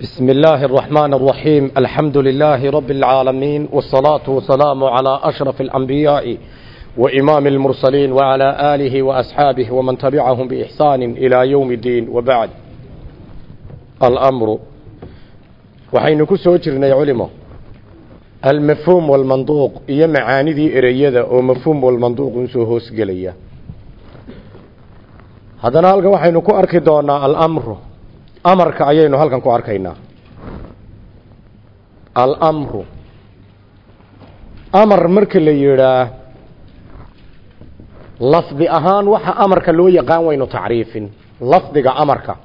بسم الله الرحمن الرحيم الحمد لله رب العالمين والصلاة والسلام على أشرف الأنبياء وإمام المرسلين وعلى آله وأصحابه ومن تبعهم بإحسان إلى يوم الدين وبعد الأمر وحين كسو جرنا علمه المفهوم والمنطوق إيا معاني ذي إريادة ومفهوم والمنطوق نسو هوس قليا هذا نالك وحين كو أركي دونا الأمر amarka ayaynu halkan ku arkaynaa. Alamru. Amar marka la yidhaah lafdi ahaan waxa amarka loo yaqaan waynu tacriifin. Lafdiga amarka.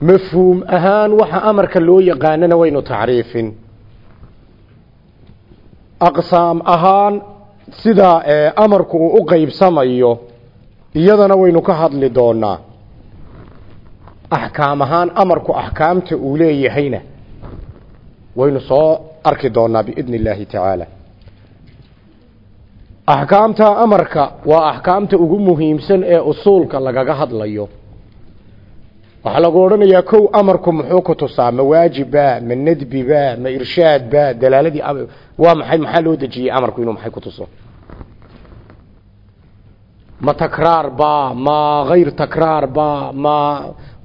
Mafhuum ahaan waxa amarka loo yaqaanana waynu tacriifin. Aqsaam ahaan sidaa ee amarku uu u qeybsamayo iyadana waynu ka hadli doonaa axkaam ahaan amarku axkaamta uu leeyahayna waynu soo arki doonaa biidni illaahi tacaala. Axkaamta amarka waa axkaamta ugu muhiimsan ee usuulka lagaga hadlayo. Waxaa lagu odhanayaa kow amarku muxuu ku tusaa? Ma waajibba ma nadbiba ma irshaadba dalaaladii waa maxay? Maxaa loo dejiyey amarku inuu maxay ku tuso? Ma takraar ba ma hayr takraar ba ma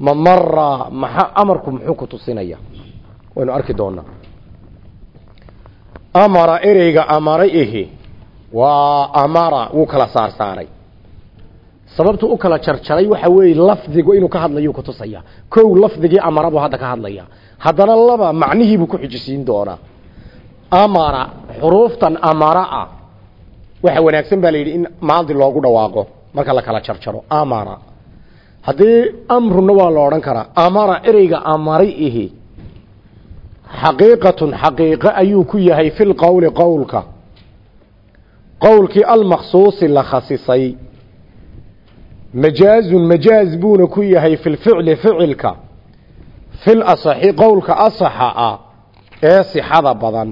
ma mara maxa amarku muxuu ku tusinaya? Waynu arki doonaa. Amara ereyga amara ihi waa amara wuu kala saar saaray sababtu u kala jarjaray waxa weeye lafdigu inuu ka hadlayo ku tusaya. Kow lafdigii amara buu hadda ka hadlaya. Haddana laba macnihiibuu ku xijisiin doonaa. Amara xuruuftan amara ah. Waxa wanaagsan baa la yidhi in maadi loogu dhawaaqo marka la kala jarjaro amara haddii amruna waa la odhan karaa amara ereyga amari ihi xaqiiqatun xaqiiqo ayuu ku yahay fi lqowli qowlka qowlkii almaksuusi la khasisay. Majaazun majaaz buuna ku yahay fi lficli ficilka. Fil asaxi qowlka asaxa ah ee sixada badan.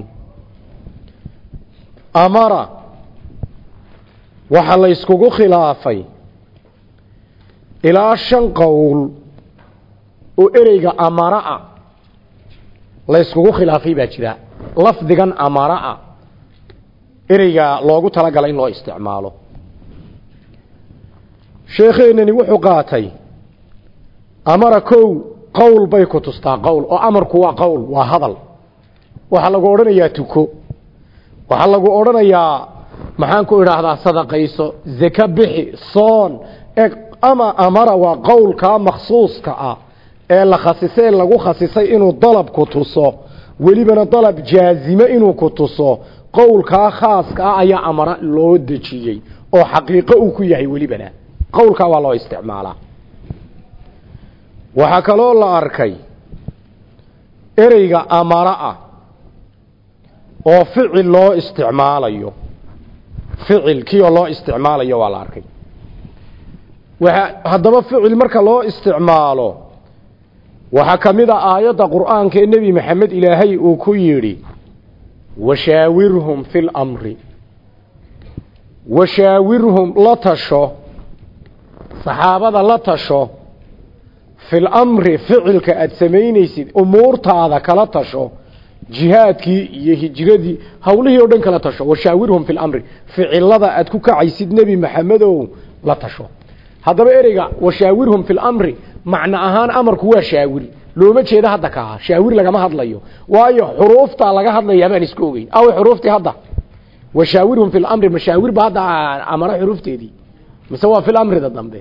Amara waxaa la yskugu khilaafay ilaa shan qowl oo ereyga amara-a la yskugu khilaafay baa jira. Lafdigan amara-a ereyga loogu talagalay in loo isticmaalo. Sheekheenani wuxuu qaatay amara kow qowl bay ku tustaa qowl. Oo amarku waa qowl waa hadal. Waxaa lagu odhanayaa tuko. Waxaa lagu odhanayaa maxaan ku idhaahdaa sadaqayso zaka bixi soon eg ama amara waa qowlkaa makhsuuska ah ee la khasisee lagu khasisay inuu dalab ku tuso welibana dalab jaazime inuu ku tuso qowlkaa khaaska ah ayaa amara loo dejiyey oo xaqiiqo uu ku yahay welibana. Qowlkaa waa loo isticmaalaa. Waxaa kaloo la arkay ereyga amara ah oo ficil loo isticmaalayo. Ficil kioo loo isticmaalayo waa la arkay haddaba ficil marka loo isticmaalo waxaa ka mid a aayadda qur'aanka ee nebi maxamed ilaahay uu ku yidhi washaawirhum fi lamri washaawirhum la tasho saxaabada la tasho fil amri ficilka aada samaynaysid umuurtaada kala tasho jihaadkii iyo hijradii hawlihii oo dhan kala tasho. Washaawirhum fi lamri ficilada aad ku kacaysid nebi maxamedow la tasho haddaba ereyga washaawirhum fi lamri macno ahaan amarku waa shaawir looma jeedo hadda kaa shaawir lagama hadlayo. Waayo xuruuftaa laga hadlayaa baan iska ogeyn. Aw xuruuftii hadda. Washaawirhum fi lamri mashaawirba hadda amara xuruufteedii? Mise waa fi lamrida dambe.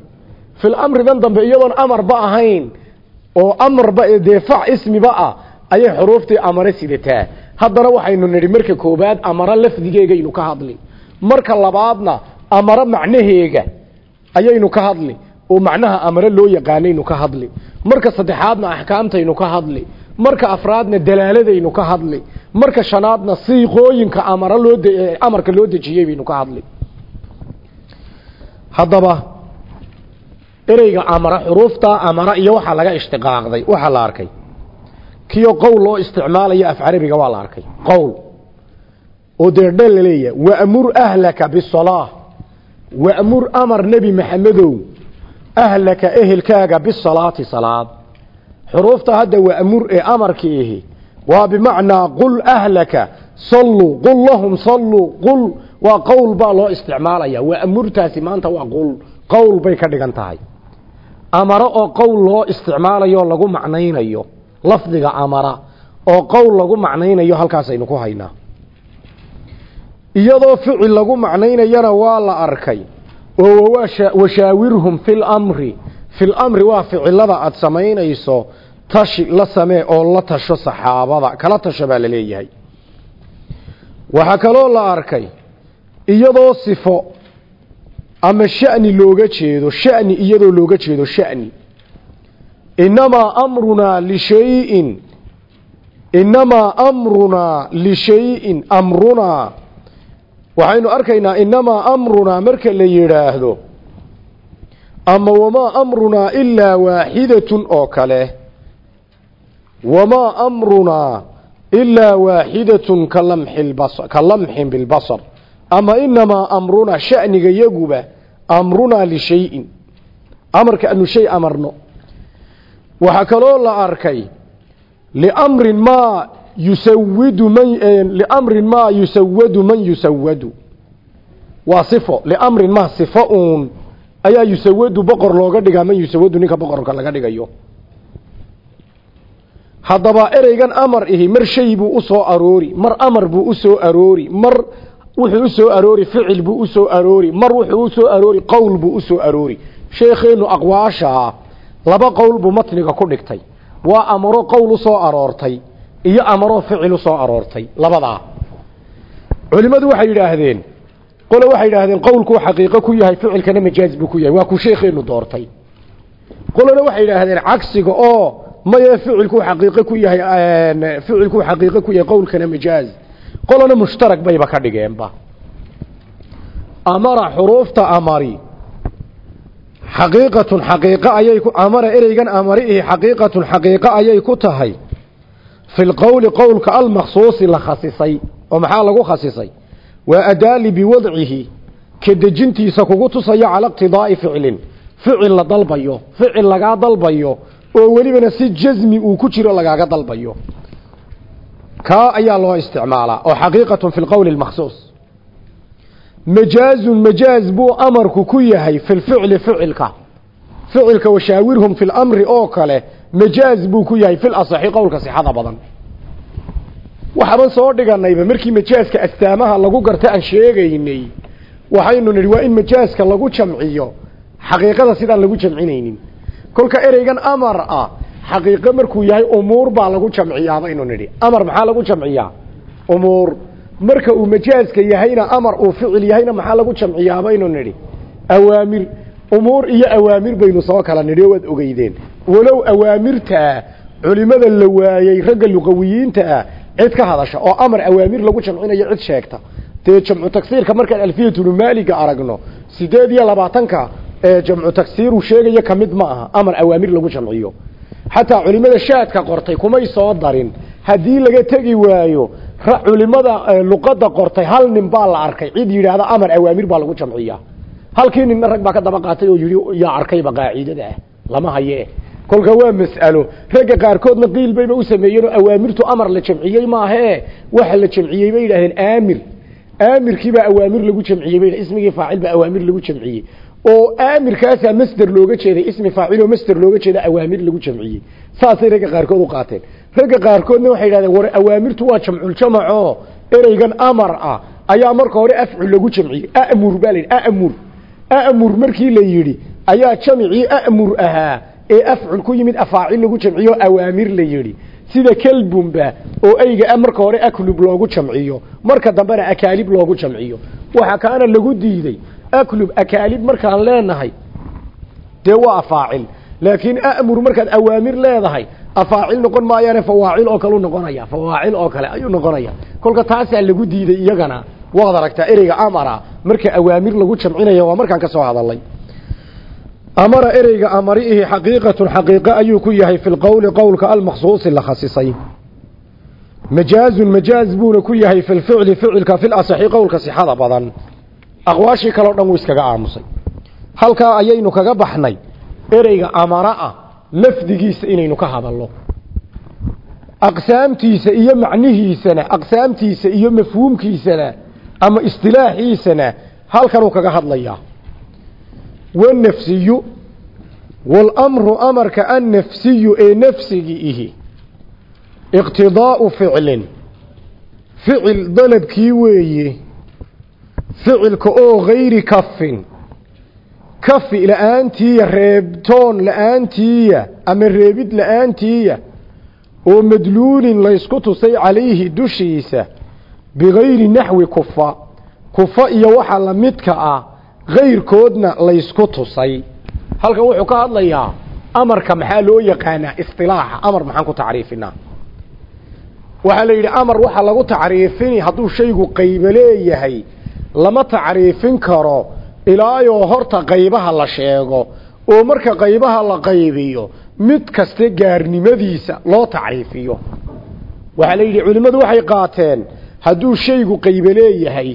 Fi lamridan dambe iyadoon amarba ahayn oo amarba dee fac ismiba ah ayay xuruuftii amare sidataa. Haddana waxaynu nidhi marka koobaad amara lafdigeegaynu ka hadli marka labaadna amara macnaheega ayaynu ka hadli oo macnaha amare loo yaqaanaynu ka hadli marka saddexaadna axkaamtaynu ka hadli marka afraadna dalaaladaynu ka hadli marka shanaadna siiqooyinka amara loo amarka loo dejiyey baynu ka hadli. Haddaba ereyga amara xuruufta amara iyo waxaa laga ishtiqaaqday waxaa la arkay. Kiyo qowl loo isticmaalayo af carabiga waa la arkay. Qowl. Oo dee la leeyahay waamur ahlaka bisalaa waamur amar nebi maxamedow ahlaka ehelkaaga bisalaati salaad xuruufta hadda waamur ee amarkiihi waa bimacnaa qul ahlaka salluu qul lahum salluu qul waa qowl baa loo isticmaalaya waamurtaasi maanta waa qul qowl bay ka dhigan tahay amaro oo qowl loo isticmaalayo lagu macnaynayo lafdiga amara oo qowl lagu macnaynayo halkaasaynu ku haynaa iyadoo ficil lagu macnaynayana waa la arkay. Oo washaawirhum fi lamri fi lamri waa ficilada aada samaynayso tashi la samee oo la tasho saxaabada. Kala tasho baa la leeyahay. Waxaa kaloo la arkay iyadoo sifo ama shani looga jeedo shani iyadoo looga jeedo shani. Inamaa amrunaa lishayin inamaa amrunaa lishayin amrunaa waxaynu arkaynaa inamaa amrunaa marka la yidhaahdo. Ama wamaa amrunaa ilaa waaxidatun oo kale. Wamaa amrunaa ilaa waaxidatun ka lamxin bilbasar ama inamaa amrunaa shaniga yaguba amrunaa lishayin amarka anu shay amarno. Waxaa kaloo la arkay liamrin maa yusawidu man liamrin maa yusawadu man yusawadu. Waa sifo liamrin maa sifo uun. Ayaa yusawadu boqor looga dhigaa man yusawadu ninka boqorka laga dhigayo. Haddaba ereygan amar ihi mar shay buu u soo aroori mar amar buu u soo aroori mar wuxuu u soo aroori ficil buu u soo aroori mar wuxuu u soo aroori qowl buu u soo aroori. Sheekheenu aqwaashaa laba qowl buu matniga ku dhigtay. Waa amaro qowl u aroortay iyo amaro ficil u soo aroortay labadaa. Culimmadu waxay yidhaahdeen qole waxay yidhaahdeen qowlkuu xaqiiqo ku yahay ficilkana majaaz buu ku yahay waa kuu sheekheenu doortay. Qolena waxay yidhaahdeen cagsiga oo maye ficilkuu xaqiiqo ku yahay ficilkuu xaqiiqo ku yahay qowlkana majaaz qolana mushtarak bayba ka dhigeenba. Amara xuruufta amari. Xaqiiqatun xaqiiqo ayay ku amara ereygan amari xaqiiqatun xaqiiqo ayay ku tahay fi lqowli qowlka almaksuusi la khasisay oo maxaa lagu khasisay waa adaali biwadcihi ka dejintiisa kugu tusaya cala iqtidaa'i ficlin ficil la dalbayo ficil lagaa dalbayo oo welibana si jasmi uu ku jiro lagaaga dalbayo kaa ayaa loo isticmaalaa oo xaqiiqatun fi lqowli lmaksuus majaazun majaaz buu majaaz buu ku yahay fil asaxi qowlka sixada badan. Waxaaban soo dhiganayba markii majaaska astaamaha lagu garta aan sheegaynay waxaynu nidhi waa in majaaska lagu jamciyo xaqiiqada sidaan lagu jamcinaynin. Kolka ereygan amar ah xaqiiqo markuu yahay umuur baa lagu jamciyaa baynu nidhi. Amar maxaa lagu jamciyaa? Umuur. Marka uu majaaska yahayna amar uu ficil yahayna maxaa lagu jamciyaa baynu nidhi? Awaamir umuur iyo awaamir baynu soo kala nidhi waad ogeydeen. Walow awaamirtaa culimada la waayey ragga luqawiyiinta cid ka hadasha oo amar awaamir lagu jamcinayo cid sheegta. Dee jamcu tagsiirka markaan alfiyatulmaaliga aragno sideed iyo labaatanka ee jamcu tagsiiru sheegayo ka mid ma aha amar awaamir lagu jamciyo. Xataa culimada shaadka qortay kumay soo darin. Haddii laga tegi waayo culimada luqada qortay hal nin baa la arkay. Cid yidhaahda amar awaamir baa lagu jamciya halkii ninna rag baa ka daba qaatay oo yidhi yaa arkayba qaacidada ah lama haye. Kolka waa mas'alo. Ragga qaarkoodna qiil bayba u sameeyeenoo awaamirtu amar la jamciyey maahee waxa la jamciyey bay yidhahdeen aamir. Aamirkiibaa awaamir lagu jamciyey bay ismigii faacil baa awaamir lagu jamciyey. Oo aamirkaasaa masder looga jeeday ismi faacil oo masder looga jeeda awaamir lagu jamciyey. Saasay ragga qaarkood u qaateen. Ragga qaarkoodna waxay yidhahdeen war awaamirtu waa jamculjamaco ereygan amar ah ayaa marka hore afcul lagu jamciyey. Amur baa la yidhi amur markii la yidhi ayaa jamcii amur ahaa ee afcul ku yimid afaacil lagu jamciyo awaamir la yidhi. Sida kelbunba oo eyga marka hore aklub loogu jamciyo marka dambena akaalib loogu jamciyo. Waxa kaana lagu diiday aklub akaalib markaan leenahay dee waa afaacil. Laakiin amur markaad awaamir leedahay afaacil noqon maayaane fawaacil oo kale noqonaya fawaacil oo kale ayuu noqonaya kolka taasaa lagu diiday iyagana waad aragtaa ereyga amara marka awaamir lagu jamcinaya waa markaan ka soo hadalay amara ereyga amariihi xaqiiqatun xaqiiqo ayuu ku yahay fi lqowli qowlka almaksuusi la khasisay. Majaazun majaaz buuna ku yahay fi lficli ficilka fi lasaxi qowlka sixada badan. Aqwaashii kaleo dhan wuu iskaga aamusay. Halkaa ayaynu kaga baxnay ereyga amara ah lafdigiisa inaynu ka hadalno aqsaamtiisa iyo macnihiisana aqsaamtiisa iyo mafhuumkiisana ama istilaaxiisana halkanuu kaga hadlayaa. Wanafsiyu walamru amarka annafsiyu ee nafsigi ihi. Iqtidaa'u ficlin. Ficil dalabkii weeye. Ficilka oo gayri kafin kafi la'aantiiya reebtoon la'aantiiya ama reebid la'aantiiya oo madluulin laysku tusay calayhi dushiisa bigayri naxwi kufa kufa iyo waxa la midka ah kayrkoodna laysku tusay. Halkan wuxuu ka hadlayaa amarka maxaa loo yaqaanaa istilaaxa. Amar maxaan ku tacriifinaa. Waxaa la yidhi amar waxaa lagu tacriifini hadduu shaygu qaybo leeyahay lama tacriifin karo ilaayoo horta qaybaha la sheego oo marka qaybaha la qaybiyo mid kaste gaarnimadiisa loo tacriifiyo. Waxaa la yidhi culimmadu waxay qaateen hadduu shaygu qaybo leeyahay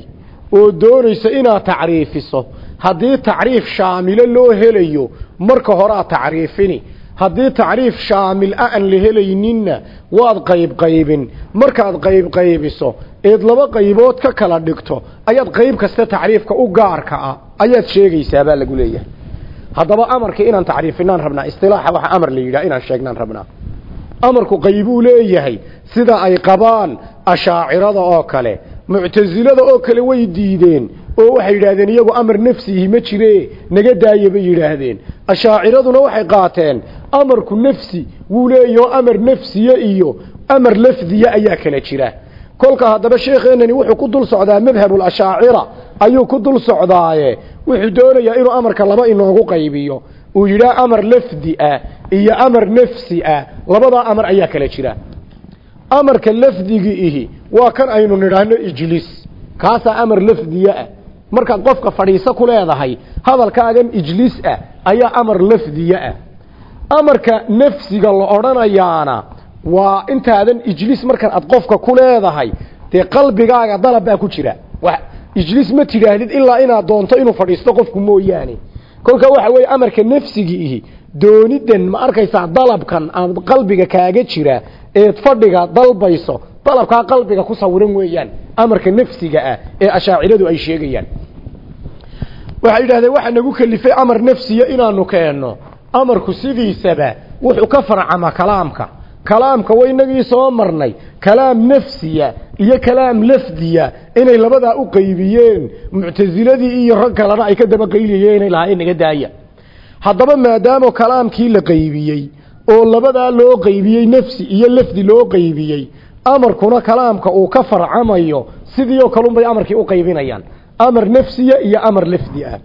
oo doonayso inaad tacriifiso haddii tacriif shaamilo loo helayo marka horead tacriifini. Haddii tacriif shaamil a aan la helayninna waad qaybqaybin markaad qaybqaybiso eed laba qaybood ka kala dhigto ayaad qayb kasta tacriifka u gaarka ah. Ayaad sheegaysaa baa lagu leeyahay. Haddaba amarkii inaan tacriifinaan rabnaa istilaaxa waxa amar la yidhaha inaan sheegnaan rabnaa. Amarku qaybuu leeyahay sida ay qabaan ashaacirada oo kale muctasilada oo kale way diideen oo waxay yidhaahdeen iyagu amar nafsihi ma jire naga daaya bay yidhaahdeen. Ashaaciraduna waxay qaateen amarku nafsi wuu leeyaho amar nafsiye iyo amar lafdiye ayaa kala jira. Kolka haddaba sheekheenani wuxuu ku dul socdaa madhabulashaacira ayuu ku dul socdaaye wuxuu doonayaa inuu amarka laba inoogu qaybiyo. Uu yidhaah amar lafdi ah iyo amar nafsi ah labadaa amar ayaa kala jira amarka lafdigi ihi waa kan aynu nidhaahno ijlis kaasaa amar lafdiye ah. Markaad qofka fadhiiso ku leedahay hadalkaagan ijlis ah ayaa amar lafdiye ah. Amarka nafsiga la odhanayaana waa intaadan ijlis markan aad qofka ku leedahay dee qalbigaaga dalab baa ku jira. Ijlis ma tidhaahdid ilaa inaad doonto inuu fadhiisto qofku mooyaane. Kolka waxa weeye amarka nafsigi ihi doonidan ma arkaysaa dalabkan aad qalbiga kaaga jira eed fadhiga dalbayso dalabkaa qalbiga ku sawiran weeyaan amarka nafsiga ah ee ashaaciradu ay sheegayaan. Waxay yidhahdeen waxaa nagu kelifay amar nafsiya inaanu keenno amarku sidiisaba wuxuu ka farcama kalaamka. Kalaamka waynagii soo marnay. Kalaam nafsiya iyo kalaam lafdiya inay labadaa u qaybiyeen. Muctasiladii iyo rag kalena ay ka daba qayliyeen inay lahaa inaga daaya haddaba maadaama kalaamkii la qaybiyey oo labadaa loo qaybiyey nafsi iyo lafdi loo qaybiyey amarkuna kalaamka uu ka farcamayo sidii kalunbay amarkii u qaybinayaan. Amar nafsiya iyo amar lafdi ah.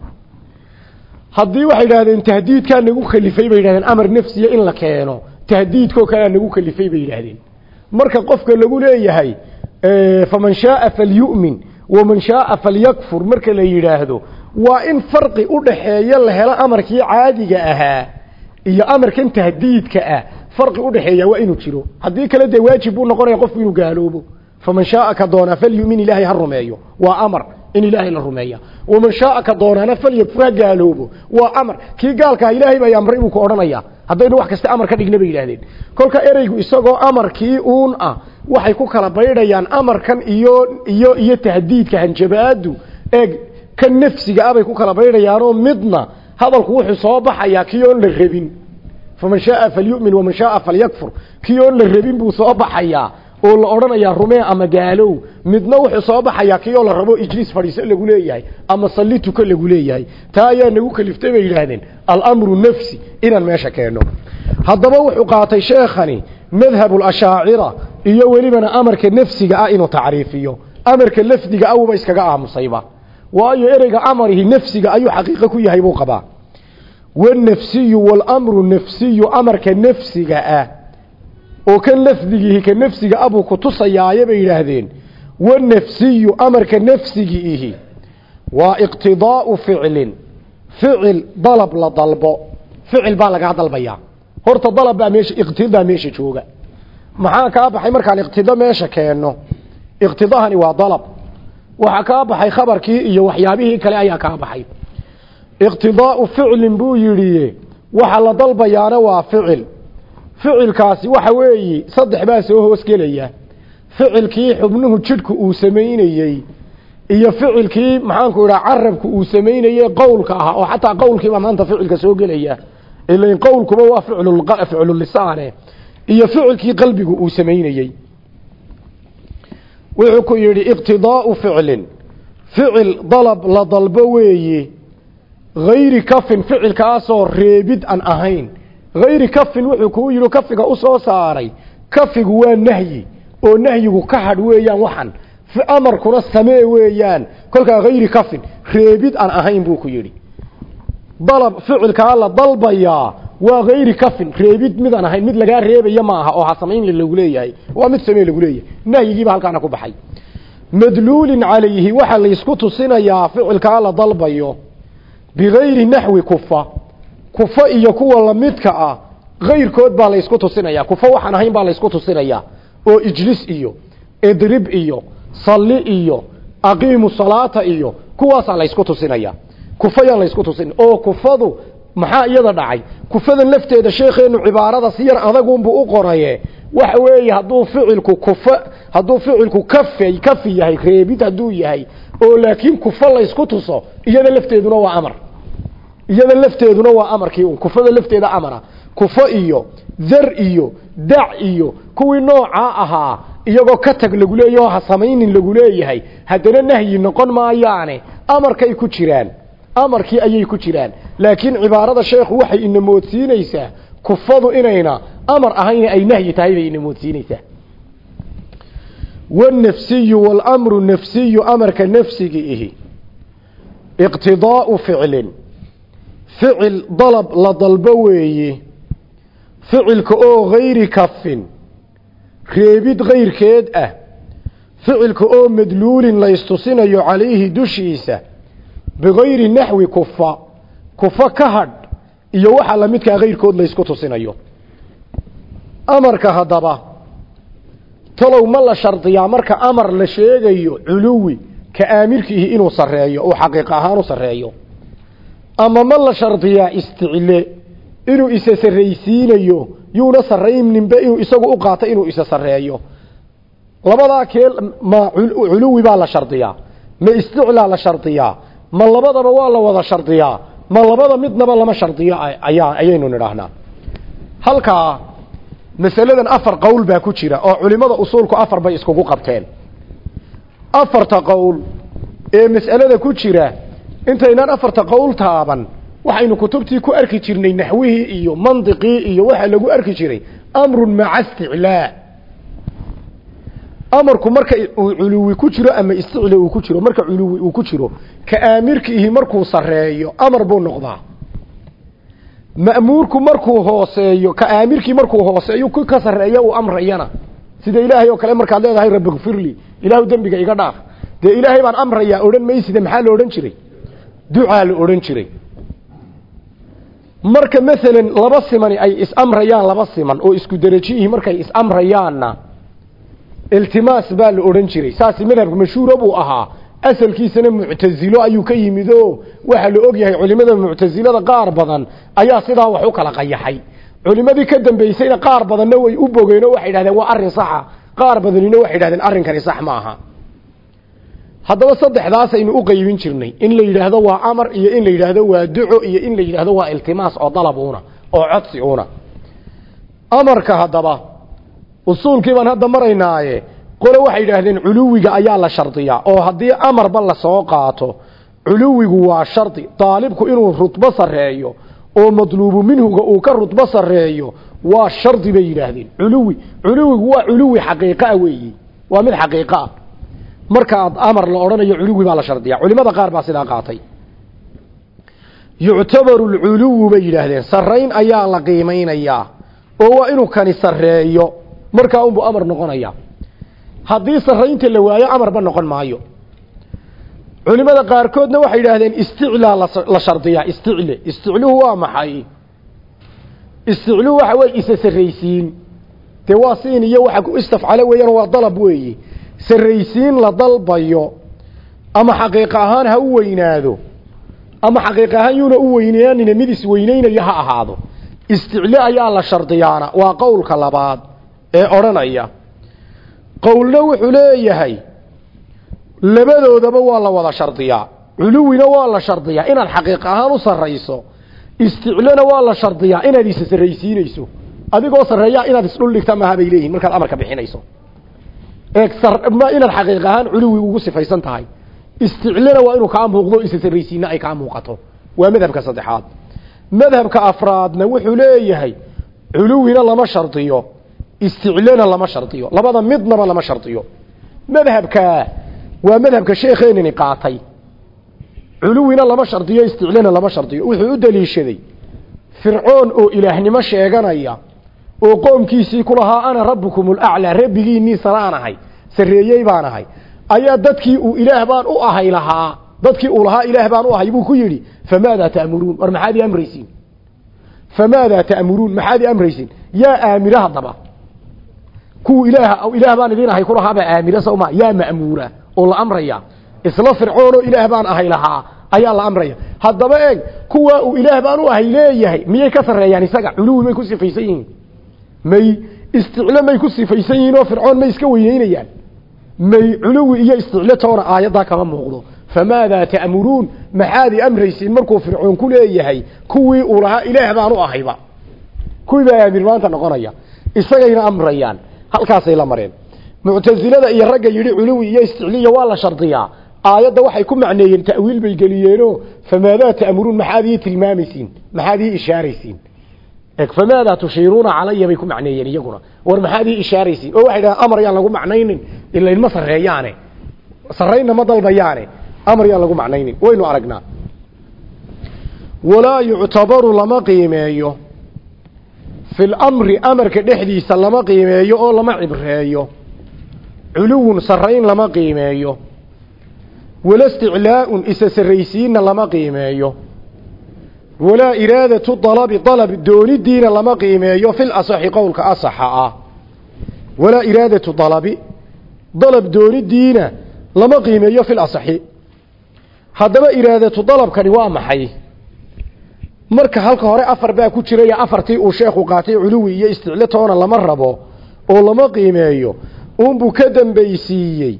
Haddii waxay yidhahdeen tahdiidkaa nagu khalifay bay yidhahdeen amar nafsiya in la keeno tahdiidkoo kalea nagu kalifay bay yidhaahdeen. Marka qofka lagu leeyahay faman shaaa falyu'min waman shaaa falyakfur marka la yidhaahdo waa in farqi u dhaxeeya la helo amarkii caadiga ahaa iyo amarkan tahdiidka ah. Farqi u dhaxeeya waa inuu jiro. Haddii kale dee waajib buu noqonaya qofku inuu gaaloobo. Faman shaaa ka doonaa falyu'min ilaahay ha rumeeyo. Waa amar in ilaahay la rumeeya. Waman shaaa ka doonaana falyakfur ha gaaloobo. Waa amar. Kii gaalkaa ilaahay bay amray buu ku odhanaya haddaynu wax kasta amar ka dhigna bay yidhaahdeen. Kolka ereygu isagoo amarkii uun ah waxay ku kala baydhayaan amarkan iyo iyo iyo tahdiidka hanjabaadu. Eeg kan nafsiga ah bay ku kala baydhayaanoo midna hadalku wuxuu soo baxayaa kii oon la rabin. Faman shaaa falyu'min waman shaaa falyakfur. Kii oon la rabin buu soo baxayaa oo la odhanayaa rumee ama gaalow. Midna wuxuu soo baxayaa kii la rabo ijliis fadhiiso lagu leeyahay ama salli tuka lagu leeyahay. Taa ayaa nagu kaliftay bay yidhaahdeen alamru nafsi inaan meesha keenno haddaba wuxuu qaatay sheekhani madhabulashaacira iyo welibana amarka nafsiga ah inuu tacriifiyo. Amarka lafdiga awba iskaga aamusayba waayo ereyga amarihi nafsiga ayuu xaqiiqo ku yahay buu qabaa. Wanafsiyu walamru nafsiyu amarka nafsiga ah. Oo kan lafdigiihi ka nafsiga abuu ku tusayaaye bay yidhaahdeen. Wanafsiyu amarka nafsigiihi waa iqtidaau ficlin. Ficil dalab la dalbo. Ficil baa lagaa dalbayaa. Horta dalab baa meesha iqtidaa meesha jooga. Maxaa kaa baxay markaan iqtido meesha keenno? Iqtidahani waa dalab waxaa kaa baxay khabarkii iyo waxyaabihii kale ayaa kaa baxay. Iqtidaau ficlin buu yidhi waxa la dalbayaana waa ficil. Ficilkaasi waxa weeye saddex baa soo hoosgelaya ficilkii xubnuhu jidhku uu samaynayey iyo ficilkii maxaanku idhaha carabku uu samaynayey qowlka ahaa oo xataa qowlkiiba maanta ficilka soo gelaya. Ilan qowlkuba waa ficlulisaane iyo ficilkii qalbigu uu samaynayey wuxuu ku yidhi iqtidaau ficlin. Ficil dalab la dalbo weeye hayri kafin ficilkaasoo reebid aan ahayn. Hayri kafin wuxuu kuu yidhi kafiga u soo saaray kafigu waa nahyi oo nahyigu ka hadh weeyaan waxan. Amarkuna samee weeyaan. Kolkaa hayri kafin reebid aan ahayn buu ku yidhi. Dalab ficilkaa la dalbayaa waa hayri kafin reebid midaan ahayn mid lagaa reebaya maaha oo ha samayn lagu leeyahay. Waa mid samee lagu leeyahay. Nahyigiiba halkaana ku baxay. Madluulin calayhi waxaa laysku tusinayaa ficilkaa la dalbayo bigayri naxwi kufa. Kufa iyo kuwa lamidka ah kayrkood baa laysku tusinaya kufa waxaan ahayn baa laysku tusinaya oo ijlis iyo idrib iyo salli iyo aqiimu salaata iyo kuwaasaa laysku tusinaya kufayaan laysku tusin. Oo kufadu maxaa iyada dhacay? Kufadan lafteeda sheekheenu cibaarada si yar adagunbuu u qoraye. Waxa weeye hadduu ficilku kufa hadduu ficilku kafi kafi yahay reebid hadduu yahay oo laakiin kufa laysku tuso iyada lafteeduna waa amar. Iyada lafteeduna waa amarkii un kufada lafteeda amara. Kufa iyo dar iyo dac iyo kuwii noocaa ahaa iyagoo ka tag lagu leeyaho ha samaynin lagu leeyahay haddana nahyi noqon maayaane amarkay ku jiraan. Amarkii ayay ku jiraan laakiin cibaarada sheekhu waxay ina moodsiinaysaa kufadu inayna amar ahayn ay nahyi tahay bay ina moodsiinaysaa. Wanafsiyu waalamru nafsiyu amarka nafsigi ihi. Iqtidaau ficlin. Ficil dalab la dalbo weeye ficilka oo hayri kafin reebid kayrkeed ah. Ficilka oo madluulin laystusinayo calayhi dushiisa. Bikayri naxwi kufa kufa ka hadh iyo waxa lamidkaa kayrkood laysku tusinayo. Amarka haddaba talow ma la shardiyaa marka amar la sheegayo culuwi ka aamirkiihi inuu sareeyo uu xaqiiq ahaan u sarreeyo. Ama ma la shardiyaa isticle inuu isa sarraysiinayo yuuna sarrayninba inuu isagu u qaato inuu isa sarreeyo. Labadaa kee ma culuwi baa la shardiyaa ma isticlaa la shardiyaa ma labadaba waa la wada shardiyaa ma labada midnaba lama shardiyo ayaa ayaynu nidhaahnaa. Halkaa masaladan afar qowl baa ku jira oo culimada usuulku afar bay iskugu qabteen. Afarta qowl ee mas'alada ku jira intaynaan afarta qowl taaban waxaynu kutubtii ku arki jirnay naxwihii iyo mandiqii iyo waxa lagu arki jiray amrun maca isticlaa amarku marka uu culuwi ku jiro ama isticla uu ku jiro marka culuwi uu ku jiro ka aamirkiihi markuu sareeyo amar buu noqdaa. Ma'muurku markuu hooseeyo ka aamirkii markuu hooseeyo ku ka sareeyo uu amrayana sida ilaahay oo kale markaad leedahay rabbi gfirli ilaahu dembiga iga dhaaf. Dee ilaahay baan amrayaa odhan maysida maxaa la odhan jiray? Ducaa la odhan jiray. Marka maalan laba simani ay is-amrayaan laba siman oo isku derajiyihi markay is-amrayaanna iltimaas baa la odhan jiray. Saasi madhabka mashhuura buu ahaa. Asalkiisana muctazilo ayuu ka yimid oo la og yahay culimada muctazilada qaar badan ayaa sidaa wax u kala qayaxay. Culimadii ka dambaysayna qaar badanna way u bogeen oo waxay dhahdeen waa arrin saxa. Qaar badanina waxay dhahdeen arrinkani sax ma aha. Haddaba saddexdaasaynu u qaybin jirnay. In la yidhaahdo waa amar iyo in la yidhaahdo waa duco iyo in la yidhaahdo waa iltimaas oo dalab una oo codsi una amarka haddaba usuulkii baan hadda maraynaaye qole waxay yidhaahdeen culuwiga ayaa la shardiyaa oo haddii amarba la soo qaato culuwigu waa shardi. Daalibku inuu rutbo sarreeyo oo madluubu minhuga uu ka rutbo sarreeyo waa shardi bay yidhaahdeen. Culuwi culuwigu waa culuwi xaqiiqaa weeyi. Waa mid xaqiiqaa markaad amar la odhanayo culuwi baa la shardiyaa. Culimada qaar baa sidaa qaatay. Yuctabaru lculuwu bay yidhaahdeen. Sarrayn ayaa la qiimaynayaa oo waa inuu kani sarreeyo markaa unbuu amar noqonaya haddii sarraynta la waayo amarba noqon maayo. Culimada qaarkoodna waxay yidhaahdeen isticlaa la shardiyaa isticle isticluhu waa maxay? Isticluhu waxa wey isa sarraysiin. Dee waa siin iyo waxa istafcalo weeyaan waa dalab weeyi. Sarraysiin la dalbayo ama xaqiiq ahaan ha u weynaado ama xaqiiq ahaan yuuna u weyneenina mid isweyneynaya ha ahaado. Isticlo ayaa la shardiyaana waa qowlka labaad ee odhanaya. Qowlna wuxuu leeyahay labadoodaba waa la wada shardiyaa. Culuwina waa la shardiyaa. Inaad xaqiiq ahaan u sarrayso isticlona waa la shardiyaa. Inaad isa sarraysiinayso. Adigoo sarreeyaa inaad isdhul dhigta maaha bay leeyihiin markaad amarka bixinayso. Eeg inaad xaqiiq ahaan culuwi ugu sifaysan tahay. Isticlona waa inuu kaa muuqdo isa sarraysiina ay kaa muuqato. Waa madhabka saddexaad. Madhabka afraadna wuxuu leeyahay culuwina lama shardiyo isticlona lama shardiyo. Labada midnaba lama shardiyo. Madhabka waa madhabka sheekheenini qaatay. Culuwina lama shardiyo isticlona lama shardiyo. Wuxuu u daliishaday fircoon oo ilaahnimo sheeganaya oo qoomkiisii ku lahaa ana rabbukum alaclaa rabbigiinnii saraan ahay sarreeyey baan ahay. Ayaa dadkii uu ilaah baan u ahay lahaa dadkii uu lahaa ilaah baan u ahay buu ku yidhi famaadaa ta'muruun? War maxaad ii amraysiin? Famaadaa ta'muruun maxaad ii amraysiin? Yaa aamira haddaba kuwa ilaah ilaah baan idin ahay ku lahaabaa aamira sawma yaa ma'muura oo la amraya. Isla fircoonoo ilaah baan ahay lahaa ayaa la amraya. Haddaba eeg kuwa uu ilaah baan u ahay leeyahay miyay ka sarreeyaan isaga? Culuwi may ku sifaysan yihiin. May isticlo may ku sifaysan yihiin oo fircoon may iska weyneynayaan may culuwi iyo isticlo toona aayaddaa kama muuqdo. Famaadaa ta'muruun? Maxaad i amraysiin markuu fircoon ku leeyahay kuwii uu lahaa ilaah baan u ahayba? Kuwii baa aamir maanta noqonaya? Isagayna amrayaan halkaasay la mareen. Muctasilada iyo ragga yidhi culuwi iyo isticliya waa la shardiyaa. Aayadda waxay ku macneeyeen ta'wiil bay geliyeenoo famaadaa ta'muruun maxaad ii tilmaamaysiin maxaad ii ishaaraysiin eg famaadaa bay ku macneeyeen iyaguna. War maxaad ii oo waxay dhahaan amar yaan lagu macnaynin. Ila ilma sarreeyaane. Sarraynna ma dalbayaane. Amar yaan lagu macnaynin. Waynu aragnaa. Walaa yuctabaru lama qiimeeyo fi lamri amarka dhexdiisa lama qiimeeyo oo lama cibreeyo. Culuwun sarrayn lama qiimeeyo. Wala isticlaaun isa sarraysiinna lama qiimeeyo. Walaa iraadatu dalabi dalab doonidiina lama qiimeeyo. Fil asaxi qowlka asaxa ah. Walaa iraadatu dalabi dalab doonidiina lama qiimeeyo fil asaxi. Haddaba iraadatu dalabkani waa maxay marka halka hore afar baa ku jiraya afartii uu sheekhu qaatay culuwi iyo isticlo toona lama rabo oo lama qiimeeyo. Unbuu ka dambaysiiyey.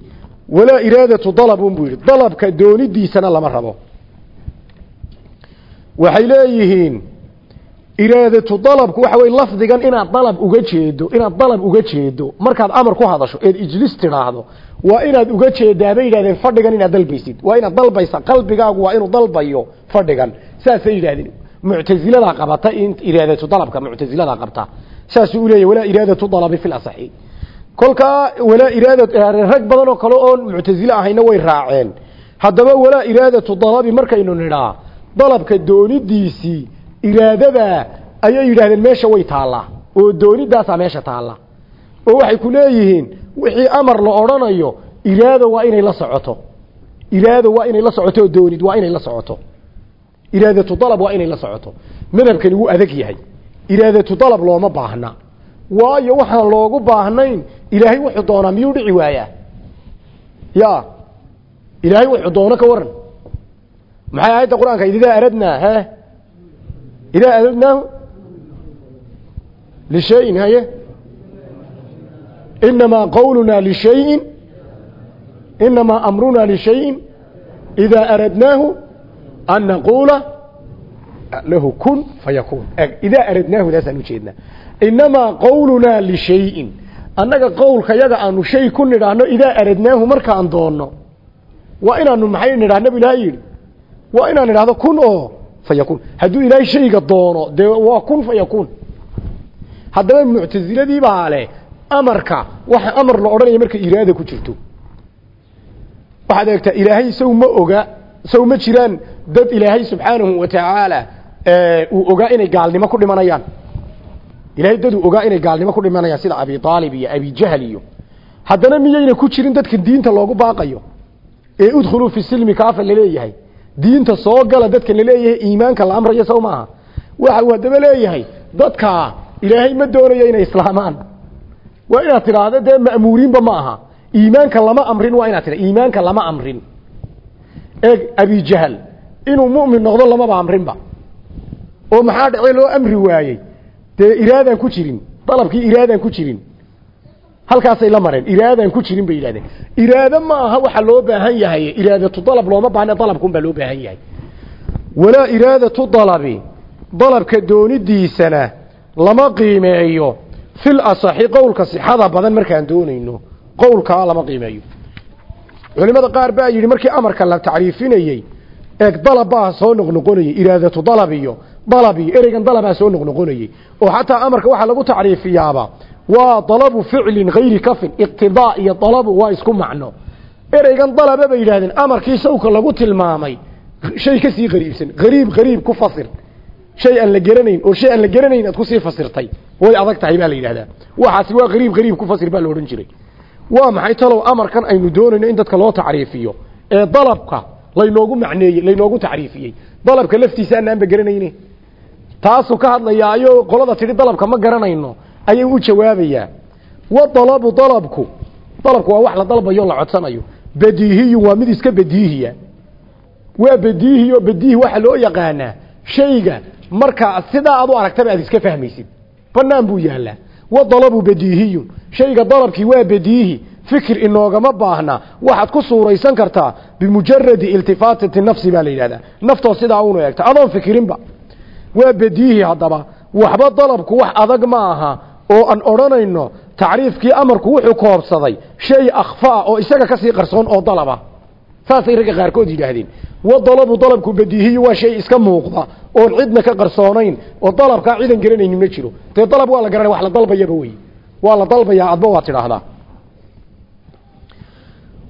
Walaa iraadatu dalab unbuu yidhi. Dalabka doonidiisana lama rabo. Waxay leeyihiin iraadatu dalabku waxa weye lafdigan inaad dalab uga jeedo inaad dalab uga jeedo markaad amar ku hadasho eed ijlis tidhaahdo waa inaad uga jeedaa bay yidhahdeen fadhigan inaad dalbaysid. Waa inaad dalbaysa qalbigaagu waa inuu dalbayo fadhigan. Saasay yidhahdeen muctaziladaa qabata in iraadatu dalabka muctaziladaa qabta. Saasuu uleeyahy walaa iraadatu dalabi fi lasaxi kolkaa walaa iraada rag badan oo kale oon muctazile ahayna way raaceen. Haddaba walaa iraadatu dalabi markaynu nidhaa dalabka doonidiisii iraadada ayay yidhahdeen meesha way taallaa oo doonidaasaa meesha taalla oo waxay ku leeyihiin wixii amar la odhanayo iraado waa inay la socoto. Iraado waa inay la socoto oo doonid waa inay la socoto iraadatu dalab waa inay la socoto. Madhabkani wuu adag yahay. Iraadatu dalab looma baahna. Waayo waxaan loogu baahnayn ilaahay wuxuu doonaa miyuu dhici waayaa? Ya ilaahay wuxuu doono ka waran maxay aayadda qur'aanka? Idaa aradnaa he idaa aradnaahu lishayin haye inamaa qawlunaa lishayin. Inamaa amrunaa lishayin. Idaa aradnaahu an naquula lahu kun fayakuun idaa aradnaahu daasaan ujeednaa inamaa qawlunaa lishayin annaga qowlka yaga aanu shay ku nidhaahno idaa aradnaahu markaan doonno waa inaanu maxay nidhah nabi ilaahay yidhi waa inaan nidhahdo kun oo fayakuun hadduu ilaahay shayga doono dee waa kun fayakuun haddaba muctasiladii baa leh amarka waxa amar la odhanaya marka iraada ku jirto waxaad eegtaa ilaahay jiraan dad ilaahay subxaanahu wa tacaala uu ogaa inay gaalnimo ku dhimanayaan. Ilahay dad uu ogaa inay gaalnimo ku dhimanayaan sida abi aalib iyo abi jahl iyo. Haddana miyayna ku jirin dadka diinta loogu baaqayo? Ee udkhuluu fi silmi kaafa la leeyahay diinta soo gala dadka la leeyahay iimaanka la amrayo saw maaha. Waxa uu haddaba leeyahay dadka ilaahay ma doonayo inay islaamaan. Waa inaad tidhaahdo dee ma'muuriinba ma aha. Iimaanka lama amrin waa inaad tidha iimaanka lama amrin. Eeg abi jahl inuu mu'min noqdo lamaba amrinba. oo maxaa dhacay loo amri waayey. Dee iraadaan ku jirin dalabkii iraadaan ku jirin. Halkaasay la mareen iraadaan ku jirin bay yidhahdeen. Iraado ma aha waxa loo baahan yahay iraadatu dalab looma baahna dalabkun baa loo baahan yahay. Walaa iraadatu dalabi dalabka doonidiisana lama qiimeeyo. Fil asaxi qowlka sixada badan markaan doonayno qowlkaa lama qiimeeyo. Culimada qaar baa yidhi markii amarka la tacriifinayey eeg dalab baa soo noqnoqonayey iraadatu dalab iyo dalab dalabaa soo noqnoqonayey oo xataa amarka waxaa lagu tacriifiyaaba waa dalabu ficlin hayri kafin iqtidaa iyo dalabu waa isku macno. Ereygan dalaba bay yidhahdeen amarkii sawka lagu tilmaamay shay ka sii qariibsan qariib qariib ku fasir. Shay aan la garanayn oo shay aan la garanayn aad ku sii fasirtay way adag tahay baa la yidhahdaa waxaasi waa qariib qariib ku fasir baa la odhan jiray. Waa maxay talow amarkan aynu doonayno in dadka loo tacriifiyo? Ee dalabka laynoogu macneeyey laynoogu tacriifiyey. Dalabka laftiisa anaanba garanayne taasuu ka hadlayaayo qolada tidhi dalabka ma garanayno. Ayay u jawaabayaa. Wadalabu dalabku dalabku waa wax la dalbayo la codsanayo. Badiihiyun waa mid iska badiihiya. Waa badiihi oo badiihi waxaa loo yaqaanaa shayga. Markaa sidaa aad u aragtaba aad iska fahmaysid. Banaan buu yaalaa wadalabu badiihiyun shayga dalabkii waa badiihi fikir inoogama baahna waxaad ku suuraysan kartaa bimujaradi iltifaatati nafsi baa la yidhahdaa. Naftoo sidaa unu eegta adoon fikirinba. Waa badiihi haddaba waxba dalabku wax adag ma aha oo aan odhanayno tacriifkii amarku wuxuu koobsaday shay akhfaa oo isaga ka sii qarsoon oo dalaba. Saasay ragga qaarkood yidhaahdeen. Wadalabu dalabku badiihiyu waa shay iska muuqda oon cidna ka qarsoonayn oo dalabkaa cidan garanaynin ma jiro. Dee dalab waa la garanaya wax la dalbayaba wey waa la dalbayaa adba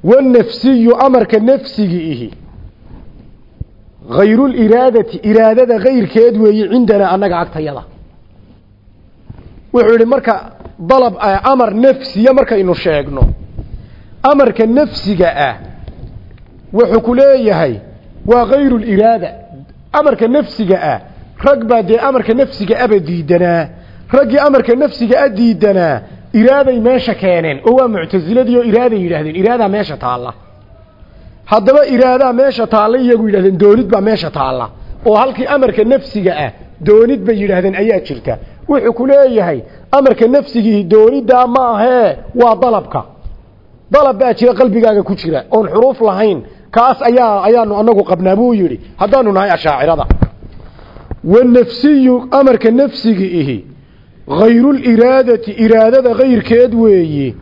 wanafsiyu amarka nafsigi ihi hayruliraadati iraadada kayrkeed weeye cindanaa annaga agtayada wuxuu yidhi marka dalab amar nafsiya markaynu sheegno amarka nafsiga ah wuxuu ku leeyahay waa hayruliraada amarka nafsiga ah rag baa dee amarka nafsiga aba diidanaa raggii amarka nafsiga a diidanaa iraaday meesha keeneen oo waa muctasiladii oo iraaday yidhaahdeen iraadaa meesha taalla. Haddaba iraadaa meesha taalla iyagu yidhahdeen doonid baa meesha taalla. Oo halkii amarka nafsiga ah doonid bay yidhaahdeen ayaa jirta. Wuxuu ku leeyahay amarka nafsigii dooniddaa ma ahee waa dalabka. Dalab baa jira qalbigaaga ku jira. Oon xuruuf lahayn kaas ayaa ayaanu anagu qabnaa buu yidhi. Haddaanu nahay ashaacirada. Wanafsiyu amarka nafsigi ihi hayruliraadati iraadada kayrkeed weeyi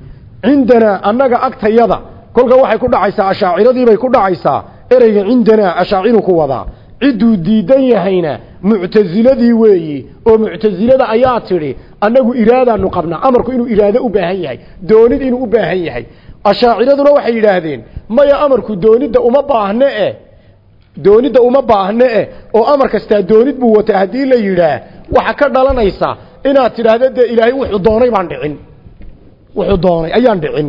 cindanaa annaga agtayada kolka waxay ku dhacaysaa ashaaciradiibay ku dhacaysaa ereyga cindanaa ashaaciru ku wadaa cidduu diidan yahayna muctasiladii weeyi oo muctasilada ayaa tidhi annagu iraadaanu qabnaa amarku inuu iraado u baahan yahay doonid inuu u baahan yahay ashaaciraduna waxay yidhaahdeen maya amarku doonidda uma baahne doonidda uma baahne eh oo amar kastaa doonid buu wataa haddii la yidhaah waxa ka dhalanaysa inaad tidhaahdo dee ilaahay wuxuu doonay baan dhicin. Wuxuu doonay ayaan dhicin.